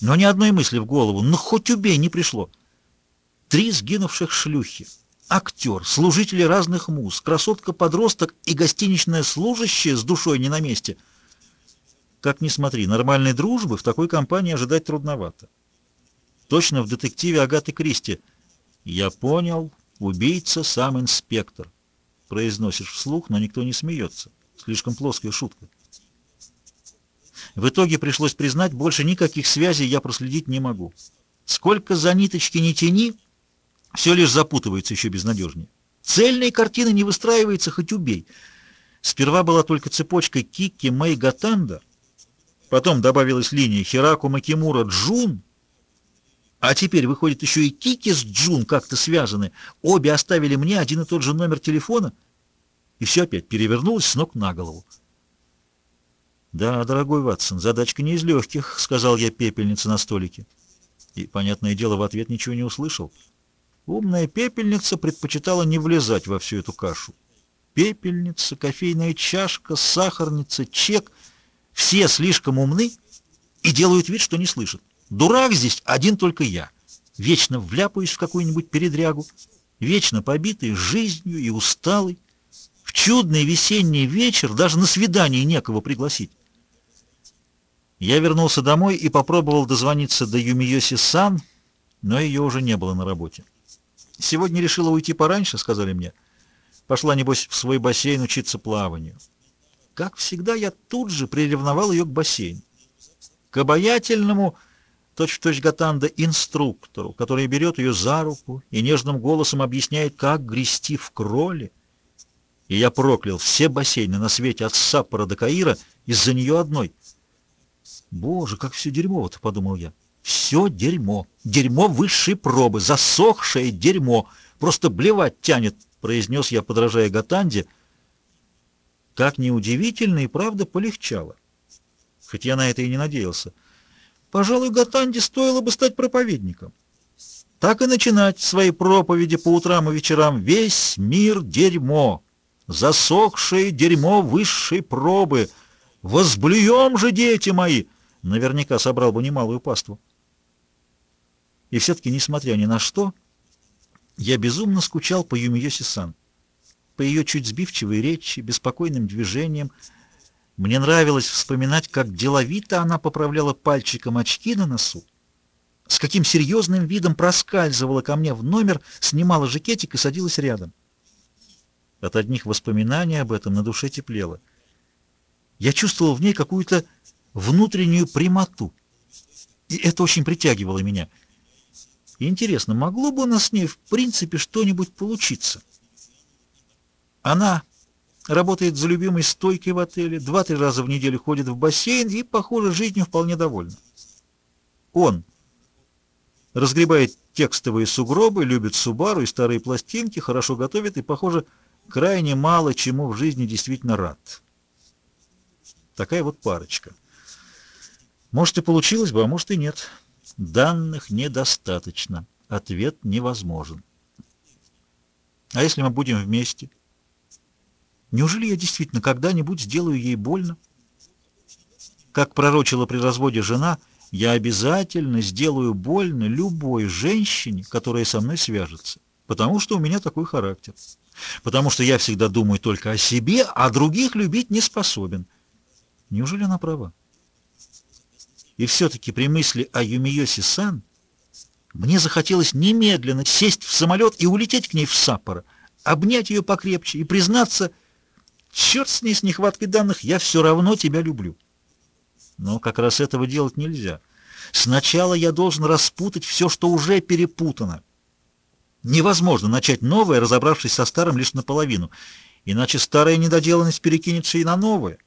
но ни одной мысли в голову, ну хоть убей, не пришло. Три сгинувших шлюхи, актер, служители разных муз, красотка-подросток и гостиничная служащая с душой не на месте. Как ни смотри, нормальной дружбы в такой компании ожидать трудновато. Точно в детективе Агаты Кристи. «Я понял, убийца сам инспектор», — произносишь вслух, но никто не смеется. Слишком плоская шутка. В итоге пришлось признать, больше никаких связей я проследить не могу. Сколько за ниточки не тяни, все лишь запутывается еще безнадежнее. Цельная картина не выстраивается, хоть убей. Сперва была только цепочка Кики Мэй Гатанда, потом добавилась линия Хираку Макимура Джун, а теперь, выходит, еще и Кики с Джун как-то связаны. Обе оставили мне один и тот же номер телефона, и все опять перевернулось с ног на голову. «Да, дорогой Ватсон, задачка не из легких», — сказал я пепельнице на столике. И, понятное дело, в ответ ничего не услышал. Умная пепельница предпочитала не влезать во всю эту кашу. Пепельница, кофейная чашка, сахарница, чек — все слишком умны и делают вид, что не слышат. Дурак здесь один только я. Вечно вляпаюсь в какую-нибудь передрягу, вечно побитый жизнью и усталый. В чудный весенний вечер даже на свидание некого пригласить. Я вернулся домой и попробовал дозвониться до Юмиоси-сан, но ее уже не было на работе. «Сегодня решила уйти пораньше», — сказали мне. Пошла, небось, в свой бассейн учиться плаванию. Как всегда, я тут же приревновал ее к бассейну. К обаятельному, точь-в-точь -точь Гатанда, инструктору, который берет ее за руку и нежным голосом объясняет, как грести в кроле. И я проклял все бассейны на свете от Саппора до Каира из-за нее одной — Боже, как все дерьмово-то, подумал я. Все дерьмо. Дерьмо высшей пробы. Засохшее дерьмо. Просто блевать тянет, произнес я, подражая Гатанде. Как неудивительно и правда полегчало. Хоть я на это и не надеялся. Пожалуй, Гатанде стоило бы стать проповедником. Так и начинать свои проповеди по утрам и вечерам. Весь мир дерьмо. Засохшее дерьмо высшей пробы. Возблюем же, дети мои! наверняка собрал бы немалую паству. И все-таки, несмотря ни на что, я безумно скучал по Юмиоси-сан. По ее чуть сбивчивой речи, беспокойным движениям. Мне нравилось вспоминать, как деловито она поправляла пальчиком очки на носу, с каким серьезным видом проскальзывала ко мне в номер, снимала жакетик и садилась рядом. От одних воспоминаний об этом на душе теплело. Я чувствовал в ней какую-то внутреннюю прямоту. И это очень притягивало меня. Интересно, могло бы у нас с ней в принципе что-нибудь получиться? Она работает за любимой стойкой в отеле, два-три раза в неделю ходит в бассейн и, похоже, жизнью вполне довольна. Он разгребает текстовые сугробы, любит Субару и старые пластинки, хорошо готовит и, похоже, крайне мало чему в жизни действительно рад. Такая вот парочка. Может и получилось бы, а может и нет. Данных недостаточно. Ответ невозможен. А если мы будем вместе? Неужели я действительно когда-нибудь сделаю ей больно? Как пророчила при разводе жена, я обязательно сделаю больно любой женщине, которая со мной свяжется, потому что у меня такой характер, потому что я всегда думаю только о себе, а других любить не способен. Неужели она права? И все-таки при мысли о Юмиоси-сан мне захотелось немедленно сесть в самолет и улететь к ней в Саппоро, обнять ее покрепче и признаться, черт с ней с нехваткой данных, я все равно тебя люблю. Но как раз этого делать нельзя. Сначала я должен распутать все, что уже перепутано. Невозможно начать новое, разобравшись со старым лишь наполовину, иначе старая недоделанность перекинется и на новое.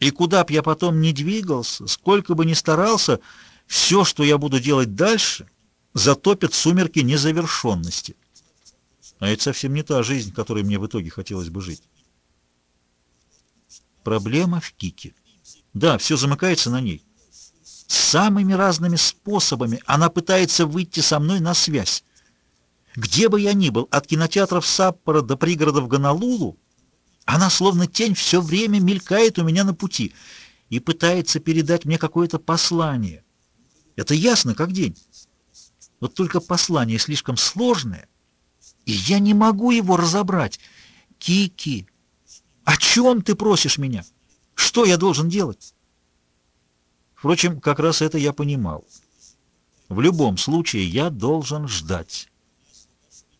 И куда б я потом ни двигался, сколько бы ни старался, все, что я буду делать дальше, затопят сумерки незавершенности. А это совсем не та жизнь, которой мне в итоге хотелось бы жить. Проблема в Кике. Да, все замыкается на ней. Самыми разными способами она пытается выйти со мной на связь. Где бы я ни был, от кинотеатров Саппора до пригородов Гонолулу, она словно тень все время мелькает у меня на пути и пытается передать мне какое-то послание. Это ясно, как день. Вот только послание слишком сложное, и я не могу его разобрать. Кики, о чем ты просишь меня? Что я должен делать? Впрочем, как раз это я понимал. В любом случае я должен ждать.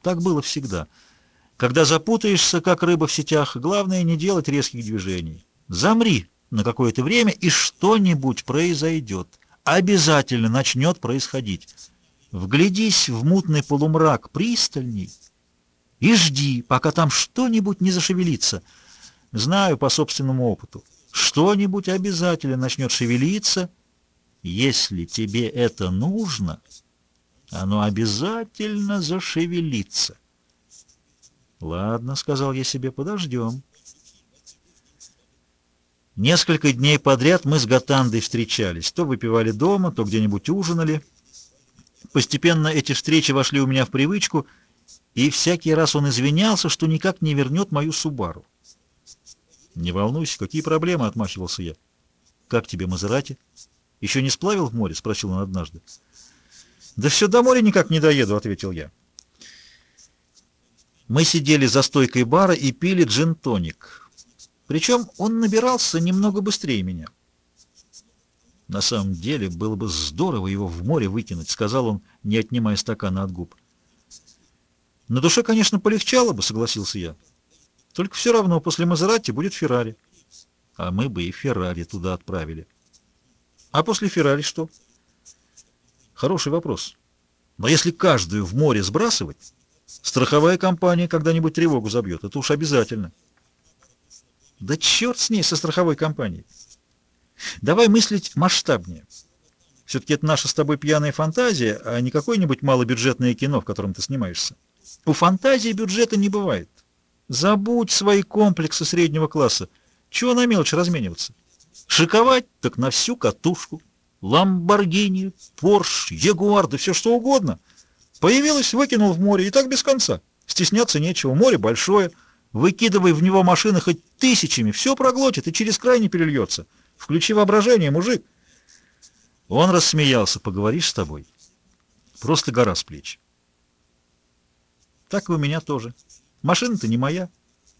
Так было всегда. Когда запутаешься, как рыба в сетях, главное не делать резких движений. Замри на какое-то время, и что-нибудь произойдет. Обязательно начнет происходить. Вглядись в мутный полумрак пристальней и жди, пока там что-нибудь не зашевелится. Знаю по собственному опыту. Что-нибудь обязательно начнет шевелиться. Если тебе это нужно, оно обязательно зашевелится. «Ладно», — сказал я себе, — «подождем». Несколько дней подряд мы с Гатандой встречались. То выпивали дома, то где-нибудь ужинали. Постепенно эти встречи вошли у меня в привычку, и всякий раз он извинялся, что никак не вернет мою Субару. «Не волнуйся, какие проблемы?» — отмахивался я. «Как тебе, Мазерати? Еще не сплавил в море?» — спросил он однажды. «Да все до моря никак не доеду», — ответил я. Мы сидели за стойкой бара и пили джин-тоник. Причем он набирался немного быстрее меня. На самом деле, было бы здорово его в море выкинуть, сказал он, не отнимая стакана от губ. На душе, конечно, полегчало бы, согласился я. Только все равно после Мазерати будет Феррари. А мы бы и Феррари туда отправили. А после Феррари что? Хороший вопрос. Но если каждую в море сбрасывать, Страховая компания когда-нибудь тревогу забьет, это уж обязательно. Да черт с ней, со страховой компанией. Давай мыслить масштабнее. Все-таки это наша с тобой пьяная фантазия, а не какое-нибудь малобюджетное кино, в котором ты снимаешься. У фантазии бюджета не бывает. Забудь свои комплексы среднего класса. Чего на мелочь размениваться? Шиковать так на всю катушку. Ламборгини, Порш, Ягуар, да все что угодно — Появилась, выкинул в море, и так без конца. Стесняться нечего, море большое. Выкидывай в него машины хоть тысячами, все проглотит и через край не перельется. Включи воображение, мужик. Он рассмеялся. Поговоришь с тобой? Просто гора с плеч. Так и у меня тоже. Машина-то не моя.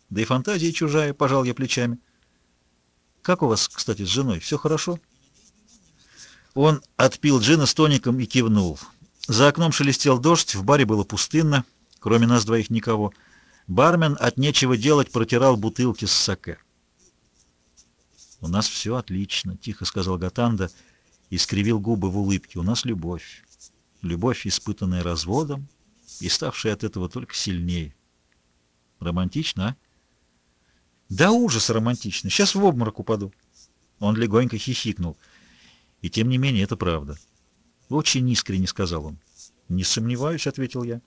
Да и фантазия чужая, пожал я плечами. Как у вас, кстати, с женой? Все хорошо? Он отпил джина с тоником и кивнул. За окном шелестел дождь, в баре было пустынно, кроме нас двоих никого. Бармен от нечего делать протирал бутылки с саке. «У нас все отлично», — тихо сказал Гатанда и скривил губы в улыбке. «У нас любовь. Любовь, испытанная разводом и ставшая от этого только сильнее. Романтично, а?» Да ужас романтично. Сейчас в обморок упаду. Он легонько хихикнул. И тем не менее, это правда. Очень искренне сказал он. Не сомневаюсь, ответил я.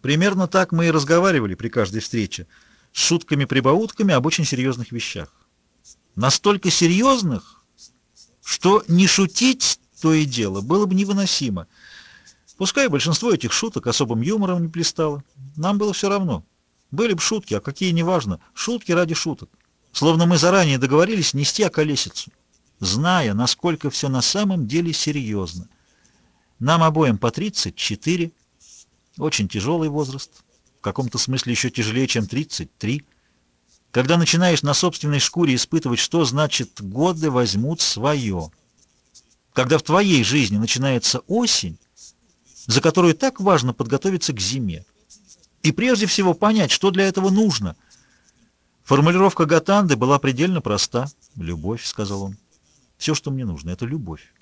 Примерно так мы и разговаривали при каждой встрече, с шутками-прибаутками об очень серьезных вещах. Настолько серьезных, что не шутить то и дело было бы невыносимо. Пускай большинство этих шуток особым юмором не пристало. Нам было все равно. Были бы шутки, а какие неважно. Шутки ради шуток. Словно мы заранее договорились нести околесицу, зная, насколько все на самом деле серьезно. Нам обоим по 34, очень тяжелый возраст, в каком-то смысле еще тяжелее, чем 33. Когда начинаешь на собственной шкуре испытывать, что значит «годы возьмут свое». Когда в твоей жизни начинается осень, за которую так важно подготовиться к зиме. И прежде всего понять, что для этого нужно. Формулировка Гатанды была предельно проста. «Любовь», — сказал он. «Все, что мне нужно, — это любовь».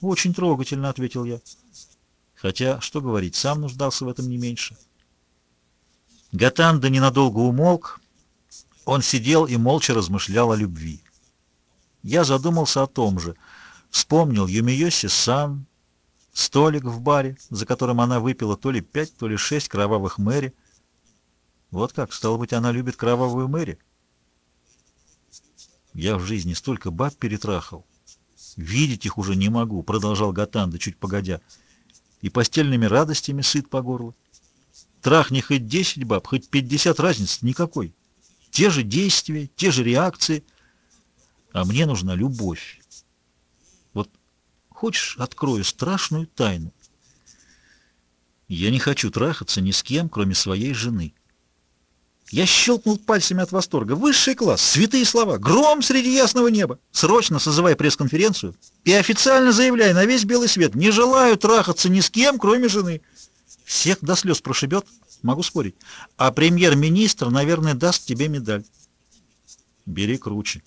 «Очень трогательно», — ответил я. Хотя, что говорить, сам нуждался в этом не меньше. Гатанда ненадолго умолк. Он сидел и молча размышлял о любви. Я задумался о том же. Вспомнил Юмиоси-сан, Столик в баре, за которым она выпила то ли пять, то ли шесть кровавых Мэри. Вот как, стало быть, она любит кровавую Мэри. Я в жизни столько баб перетрахал. Видеть их уже не могу, продолжал Гатанда чуть погодя. И постельными радостями сыт по горло. Трахни хоть десять баб, хоть пятьдесят, разницы никакой. Те же действия, те же реакции. А мне нужна любовь. Хочешь, открою страшную тайну? Я не хочу трахаться ни с кем, кроме своей жены. Я щелкнул пальцами от восторга. Высший класс, святые слова, гром среди ясного неба. Срочно созывай пресс-конференцию и официально заявляй на весь белый свет. Не желаю трахаться ни с кем, кроме жены. Всех до слез прошибет, могу спорить. А премьер-министр, наверное, даст тебе медаль. Бери круче.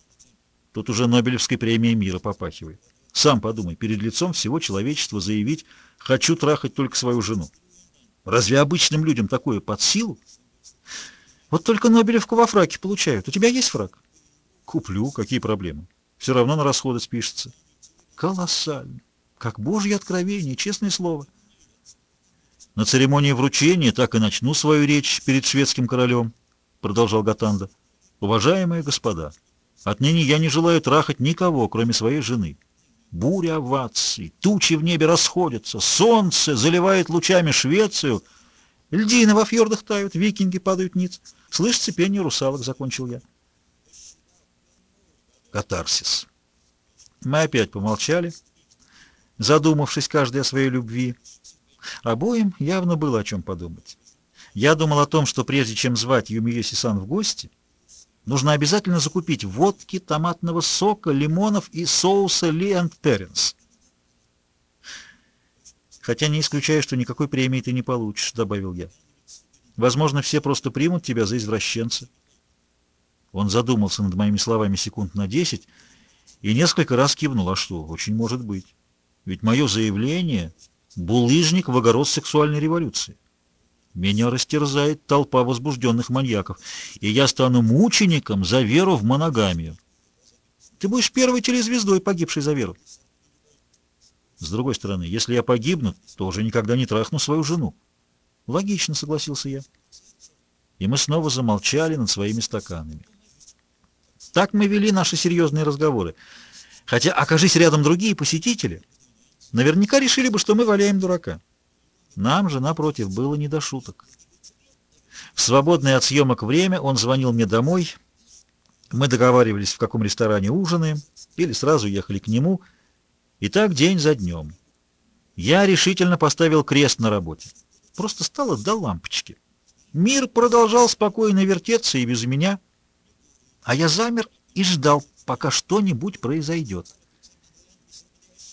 Тут уже Нобелевской премии мира попахивает. Сам подумай, перед лицом всего человечества заявить «хочу трахать только свою жену». Разве обычным людям такое под силу? Вот только Нобелевку во фраке получают. У тебя есть фрак? Куплю. Какие проблемы? Все равно на расходы спишется. Колоссально. Как божье откровение, честное слово. На церемонии вручения так и начну свою речь перед шведским королем, продолжал Гатанда. Уважаемые господа, отныне я не желаю трахать никого, кроме своей жены. Буря оваций, тучи в небе расходятся, солнце заливает лучами Швецию, льдины во фьордах тают, викинги падают ниц. Слышится пение русалок, закончил я. Катарсис. Мы опять помолчали, задумавшись каждый о своей любви. Обоим явно было о чем подумать. Я думал о том, что прежде чем звать Юмиоси-сан в гости, Нужно обязательно закупить водки, томатного сока, лимонов и соуса Ли энд Терренс. Хотя не исключаю, что никакой премии ты не получишь, добавил я. Возможно, все просто примут тебя за извращенца. Он задумался над моими словами секунд на десять и несколько раз кивнул. А что, очень может быть. Ведь мое заявление — булыжник в огород сексуальной революции. Меня растерзает толпа возбужденных маньяков, и я стану мучеником за веру в моногамию. Ты будешь первой телезвездой, погибшей за веру. С другой стороны, если я погибну, то уже никогда не трахну свою жену. Логично, согласился я. И мы снова замолчали над своими стаканами. Так мы вели наши серьезные разговоры. Хотя, окажись рядом другие посетители, наверняка решили бы, что мы валяем дурака. Нам же, напротив, было не до шуток. В свободное от съемок время он звонил мне домой. Мы договаривались, в каком ресторане ужинаем, или сразу ехали к нему. И так день за днем. Я решительно поставил крест на работе. Просто стало до лампочки. Мир продолжал спокойно вертеться и без меня. А я замер и ждал, пока что-нибудь произойдет.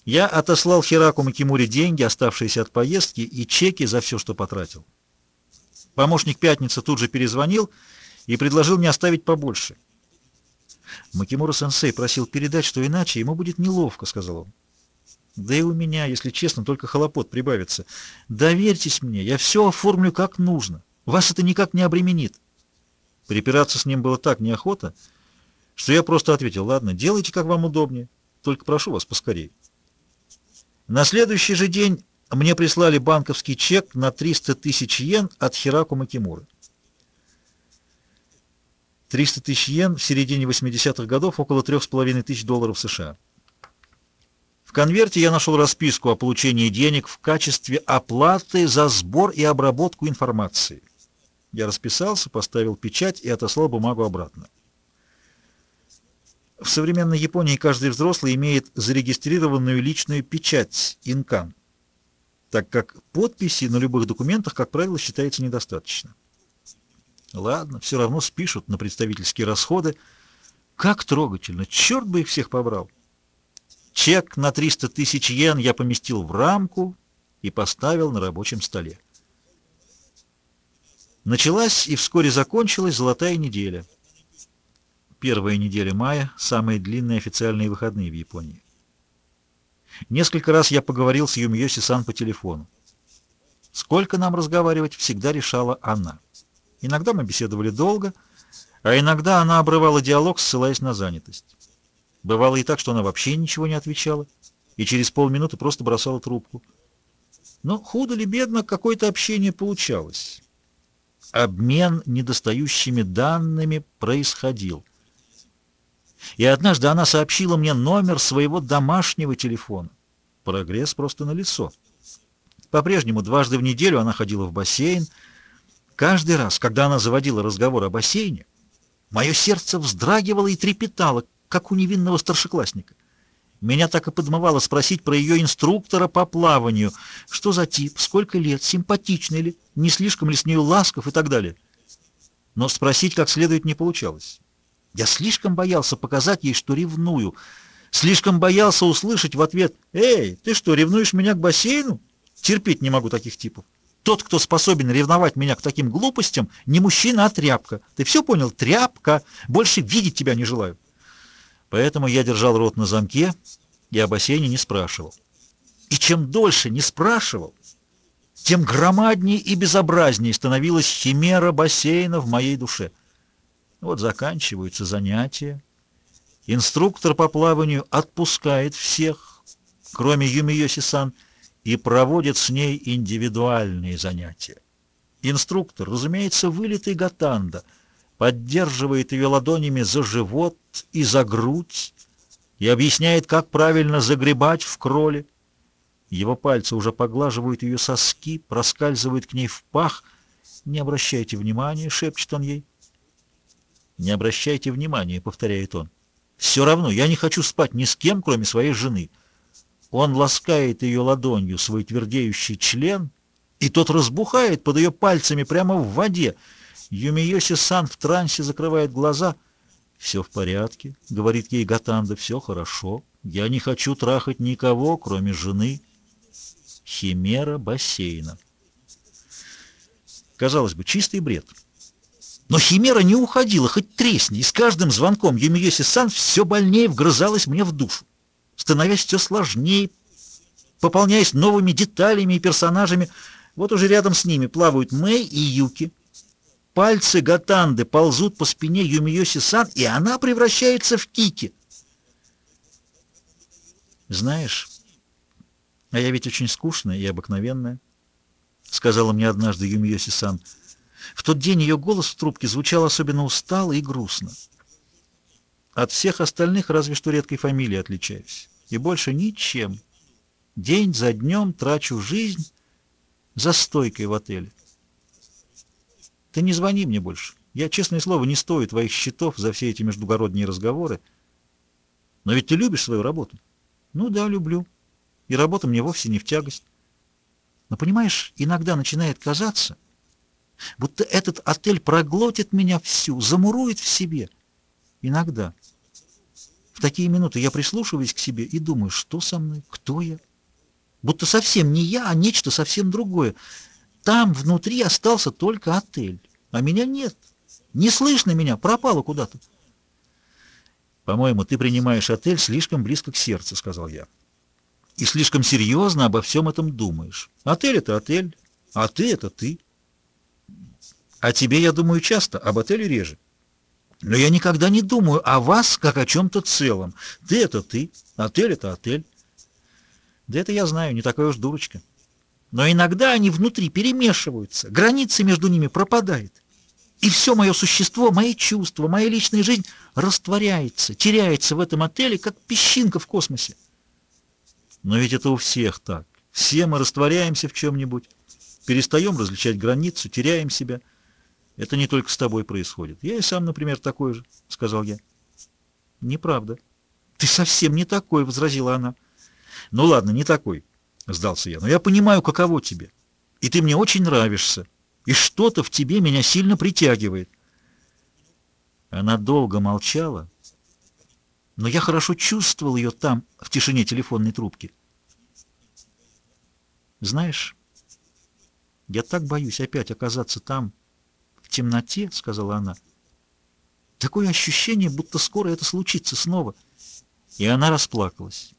Я отослал Хираку Макимуре деньги, оставшиеся от поездки, и чеки за все, что потратил. Помощник Пятница тут же перезвонил и предложил мне оставить побольше. Макимура-сенсей просил передать, что иначе ему будет неловко, сказал он. Да и у меня, если честно, только хлопот прибавится. Доверьтесь мне, я все оформлю как нужно. Вас это никак не обременит. Припираться с ним было так неохота, что я просто ответил, ладно, делайте, как вам удобнее, только прошу вас поскорее. На следующий же день мне прислали банковский чек на 300 тысяч йен от Хираку Макимуры. 300 тысяч йен в середине 80-х годов около 3,5 тысяч долларов США. В конверте я нашел расписку о получении денег в качестве оплаты за сбор и обработку информации. Я расписался, поставил печать и отослал бумагу обратно. В современной Японии каждый взрослый имеет зарегистрированную личную печать инкан, так как подписи на любых документах, как правило, считается недостаточно. Ладно, все равно спишут на представительские расходы. Как трогательно, черт бы их всех побрал. Чек на 300 тысяч йен я поместил в рамку и поставил на рабочем столе. Началась и вскоре закончилась золотая неделя. Первая неделя мая – самые длинные официальные выходные в Японии. Несколько раз я поговорил с Юмиоси-сан по телефону. Сколько нам разговаривать, всегда решала она. Иногда мы беседовали долго, а иногда она обрывала диалог, ссылаясь на занятость. Бывало и так, что она вообще ничего не отвечала, и через полминуты просто бросала трубку. Но худо ли бедно, какое-то общение получалось. Обмен недостающими данными происходил. И однажды она сообщила мне номер своего домашнего телефона. Прогресс просто налицо. По-прежнему дважды в неделю она ходила в бассейн, Каждый раз, когда она заводила разговор о бассейне, мое сердце вздрагивало и трепетало, как у невинного старшеклассника. Меня так и подмывало спросить про ее инструктора по плаванию. Что за тип, сколько лет, симпатичный ли, не слишком ли с ней ласков и так далее. Но спросить как следует не получалось. Я слишком боялся показать ей, что ревную. Слишком боялся услышать в ответ «Эй, ты что, ревнуешь меня к бассейну? Терпеть не могу таких типов». Тот, кто способен ревновать меня к таким глупостям, не мужчина, а тряпка. Ты все понял? Тряпка. Больше видеть тебя не желаю. Поэтому я держал рот на замке и о бассейне не спрашивал. И чем дольше не спрашивал, тем громаднее и безобразнее становилась химера бассейна в моей душе. Вот заканчиваются занятия. Инструктор по плаванию отпускает всех, кроме Юмиоси-сан, и проводит с ней индивидуальные занятия. Инструктор, разумеется, вылитый гатанда, поддерживает ее ладонями за живот и за грудь и объясняет, как правильно загребать в кроле. Его пальцы уже поглаживают ее соски, проскальзывают к ней в пах. «Не обращайте внимания», — шепчет он ей. «Не обращайте внимания», — повторяет он. «Все равно я не хочу спать ни с кем, кроме своей жены». Он ласкает ее ладонью свой твердеющий член, и тот разбухает под ее пальцами прямо в воде. Юмиоси-сан в трансе закрывает глаза. «Все в порядке», — говорит ей Гатанда, — «все хорошо. Я не хочу трахать никого, кроме жены». Химера бассейна. Казалось бы, чистый бред. Но химера не уходила, хоть тресни, и с каждым звонком Юмиоси-сан все больнее вгрызалась мне в душу становясь все сложнее, пополняясь новыми деталями и персонажами. Вот уже рядом с ними плавают Мэй и Юки. Пальцы Гатанды ползут по спине Юмиоси-сан, и она превращается в Кики. Знаешь, а я ведь очень скучная и обыкновенная, сказала мне однажды Юмиоси-сан. В тот день ее голос в трубке звучал особенно устало и грустно. От всех остальных разве что редкой фамилии отличаюсь. И больше ничем. День за днем трачу жизнь за стойкой в отеле. Ты не звони мне больше. Я, честное слово, не стою твоих счетов за все эти междугородние разговоры. Но ведь ты любишь свою работу. Ну да, люблю. И работа мне вовсе не в тягость. Но понимаешь, иногда начинает казаться, будто этот отель проглотит меня всю, замурует в себе. Иногда. В такие минуты я прислушиваюсь к себе и думаю, что со мной, кто я. Будто совсем не я, а нечто совсем другое. Там внутри остался только отель, а меня нет. Не слышно меня, пропало куда-то. «По-моему, ты принимаешь отель слишком близко к сердцу», — сказал я. «И слишком серьезно обо всем этом думаешь. Отель — это отель, а ты — это ты». О тебе я думаю часто, об отеле реже. Но я никогда не думаю о вас, как о чем-то целом. Ты — это ты, отель — это отель. Да это я знаю, не такая уж дурочка. Но иногда они внутри перемешиваются, граница между ними пропадает. И все мое существо, мои чувства, моя личная жизнь растворяется, теряется в этом отеле, как песчинка в космосе. Но ведь это у всех так. Все мы растворяемся в чем-нибудь, перестаем различать границу, теряем себя. Это не только с тобой происходит. Я и сам, например, такой же, — сказал я. Неправда. Ты совсем не такой, — возразила она. Ну ладно, не такой, — сдался я. Но я понимаю, каково тебе. И ты мне очень нравишься. И что-то в тебе меня сильно притягивает. Она долго молчала, но я хорошо чувствовал ее там, в тишине телефонной трубки. Знаешь, я так боюсь опять оказаться там, в темноте, — сказала она. Такое ощущение, будто скоро это случится снова. И она расплакалась.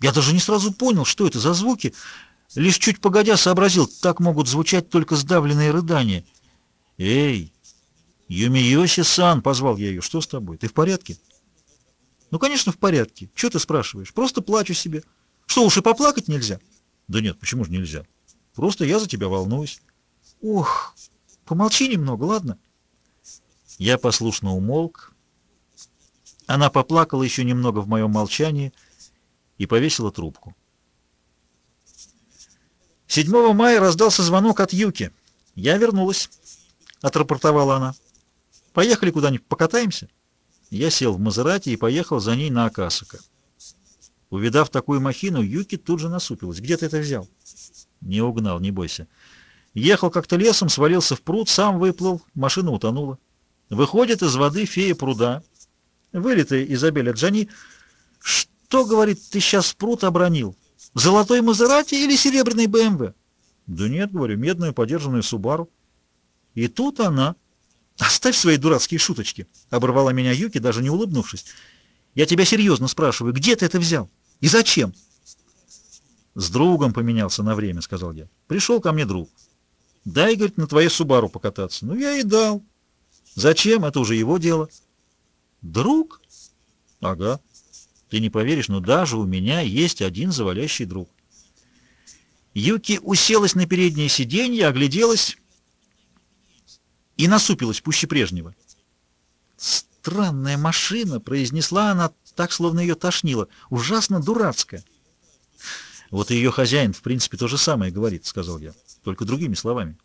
Я даже не сразу понял, что это за звуки, лишь чуть погодя сообразил, так могут звучать только сдавленные рыдания. «Эй, Юмиоси-сан!» — позвал я ее. «Что с тобой? Ты в порядке?» «Ну, конечно, в порядке. Чего ты спрашиваешь? Просто плачу себе. Что, уж и поплакать нельзя?» «Да нет, почему же нельзя? Просто я за тебя волнуюсь». «Ох, помолчи немного, ладно?» Я послушно умолк. Она поплакала еще немного в моем молчании и повесила трубку. 7 мая раздался звонок от Юки. «Я вернулась», — отрапортовала она. «Поехали куда-нибудь покатаемся?» Я сел в Мазерати и поехал за ней на Акасака. Увидав такую махину, Юки тут же насупилась. «Где ты это взял?» «Не угнал, не бойся». Ехал как-то лесом, свалился в пруд, сам выплыл, машина утонула. Выходит из воды фея пруда, вылитая Изабель Джани. «Что, — говорит, — ты сейчас пруд обронил? Золотой Мазерати или серебряный БМВ?» «Да нет, — говорю, — медную подержанную Субару». И тут она... «Оставь свои дурацкие шуточки!» — оборвала меня Юки, даже не улыбнувшись. «Я тебя серьезно спрашиваю, где ты это взял? И зачем?» «С другом поменялся на время», — сказал я. «Пришел ко мне друг. Дай, говорит, на твоей Субару покататься. Ну, я и дал. Зачем? Это уже его дело». «Друг?» «Ага. Ты не поверишь, но даже у меня есть один завалящий друг». Юки уселась на переднее сиденье, огляделась и насупилась пуще прежнего. «Странная машина», — произнесла она так, словно ее тошнило. «Ужасно дурацкая». «Вот и ее хозяин, в принципе, то же самое говорит», — сказал я, только другими словами.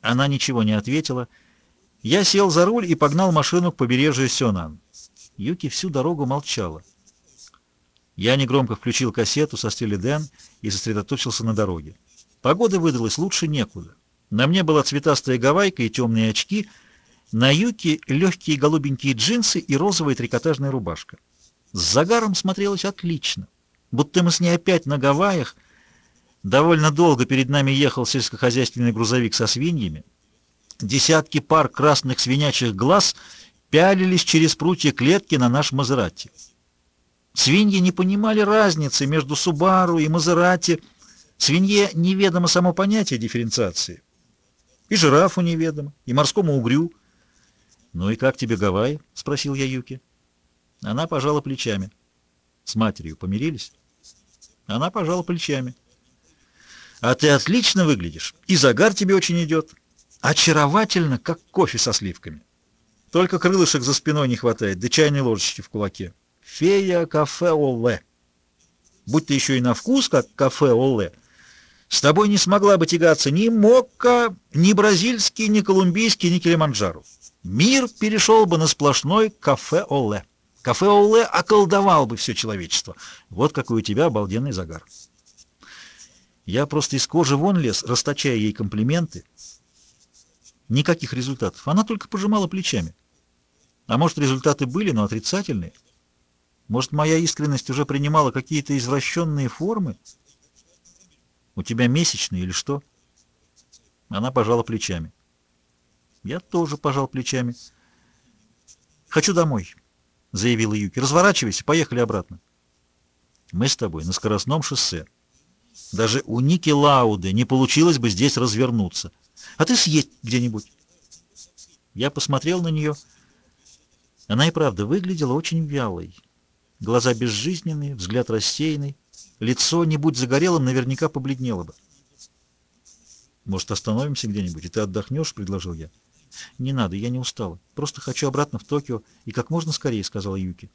Она ничего не ответила. Я сел за руль и погнал машину к побережью Сёнан. Юки всю дорогу молчала. Я негромко включил кассету со стиля Дэн и сосредоточился на дороге. Погода выдалась лучше некуда. На мне была цветастая гавайка и темные очки, на юке легкие голубенькие джинсы и розовая трикотажная рубашка. С загаром смотрелось отлично, будто мы с ней опять на Гавайях. Довольно долго перед нами ехал сельскохозяйственный грузовик со свиньями. Десятки пар красных свинячьих глаз пялились через прутья клетки на наш Мазерати. Свиньи не понимали разницы между Субару и Мазерати. Свинье неведомо само понятие дифференциации. И жирафу неведомо, и морскому угрю. «Ну и как тебе Гавайи?» — спросил я Юки. Она пожала плечами. «С матерью помирились?» Она пожала плечами. «А ты отлично выглядишь, и загар тебе очень идет. Очаровательно, как кофе со сливками. Только крылышек за спиной не хватает, да чайной ложечки в кулаке. Фея кафе Оле. Будь ты еще и на вкус, как кафе Оле, — с тобой не смогла бы тягаться ни Мокка, ни бразильский, ни колумбийский, ни Килиманджаро. Мир перешел бы на сплошной кафе-оле. Кафе-оле околдовал бы все человечество. Вот какой у тебя обалденный загар. Я просто из кожи вон лез, расточая ей комплименты. Никаких результатов. Она только пожимала плечами. А может, результаты были, но отрицательные? Может, моя искренность уже принимала какие-то извращенные формы? У тебя месячные или что?» Она пожала плечами. Я тоже пожал плечами. «Хочу домой», — заявила Юки. «Разворачивайся, поехали обратно». «Мы с тобой на скоростном шоссе. Даже у Ники Лауды не получилось бы здесь развернуться. А ты съесть где-нибудь. Я посмотрел на нее. Она и правда выглядела очень вялой. Глаза безжизненные, взгляд рассеянный. Лицо, не будь загорелым, наверняка побледнело бы. «Может, остановимся где-нибудь, и ты отдохнешь?» — предложил я. «Не надо, я не устала. Просто хочу обратно в Токио и как можно скорее», — сказала Юки.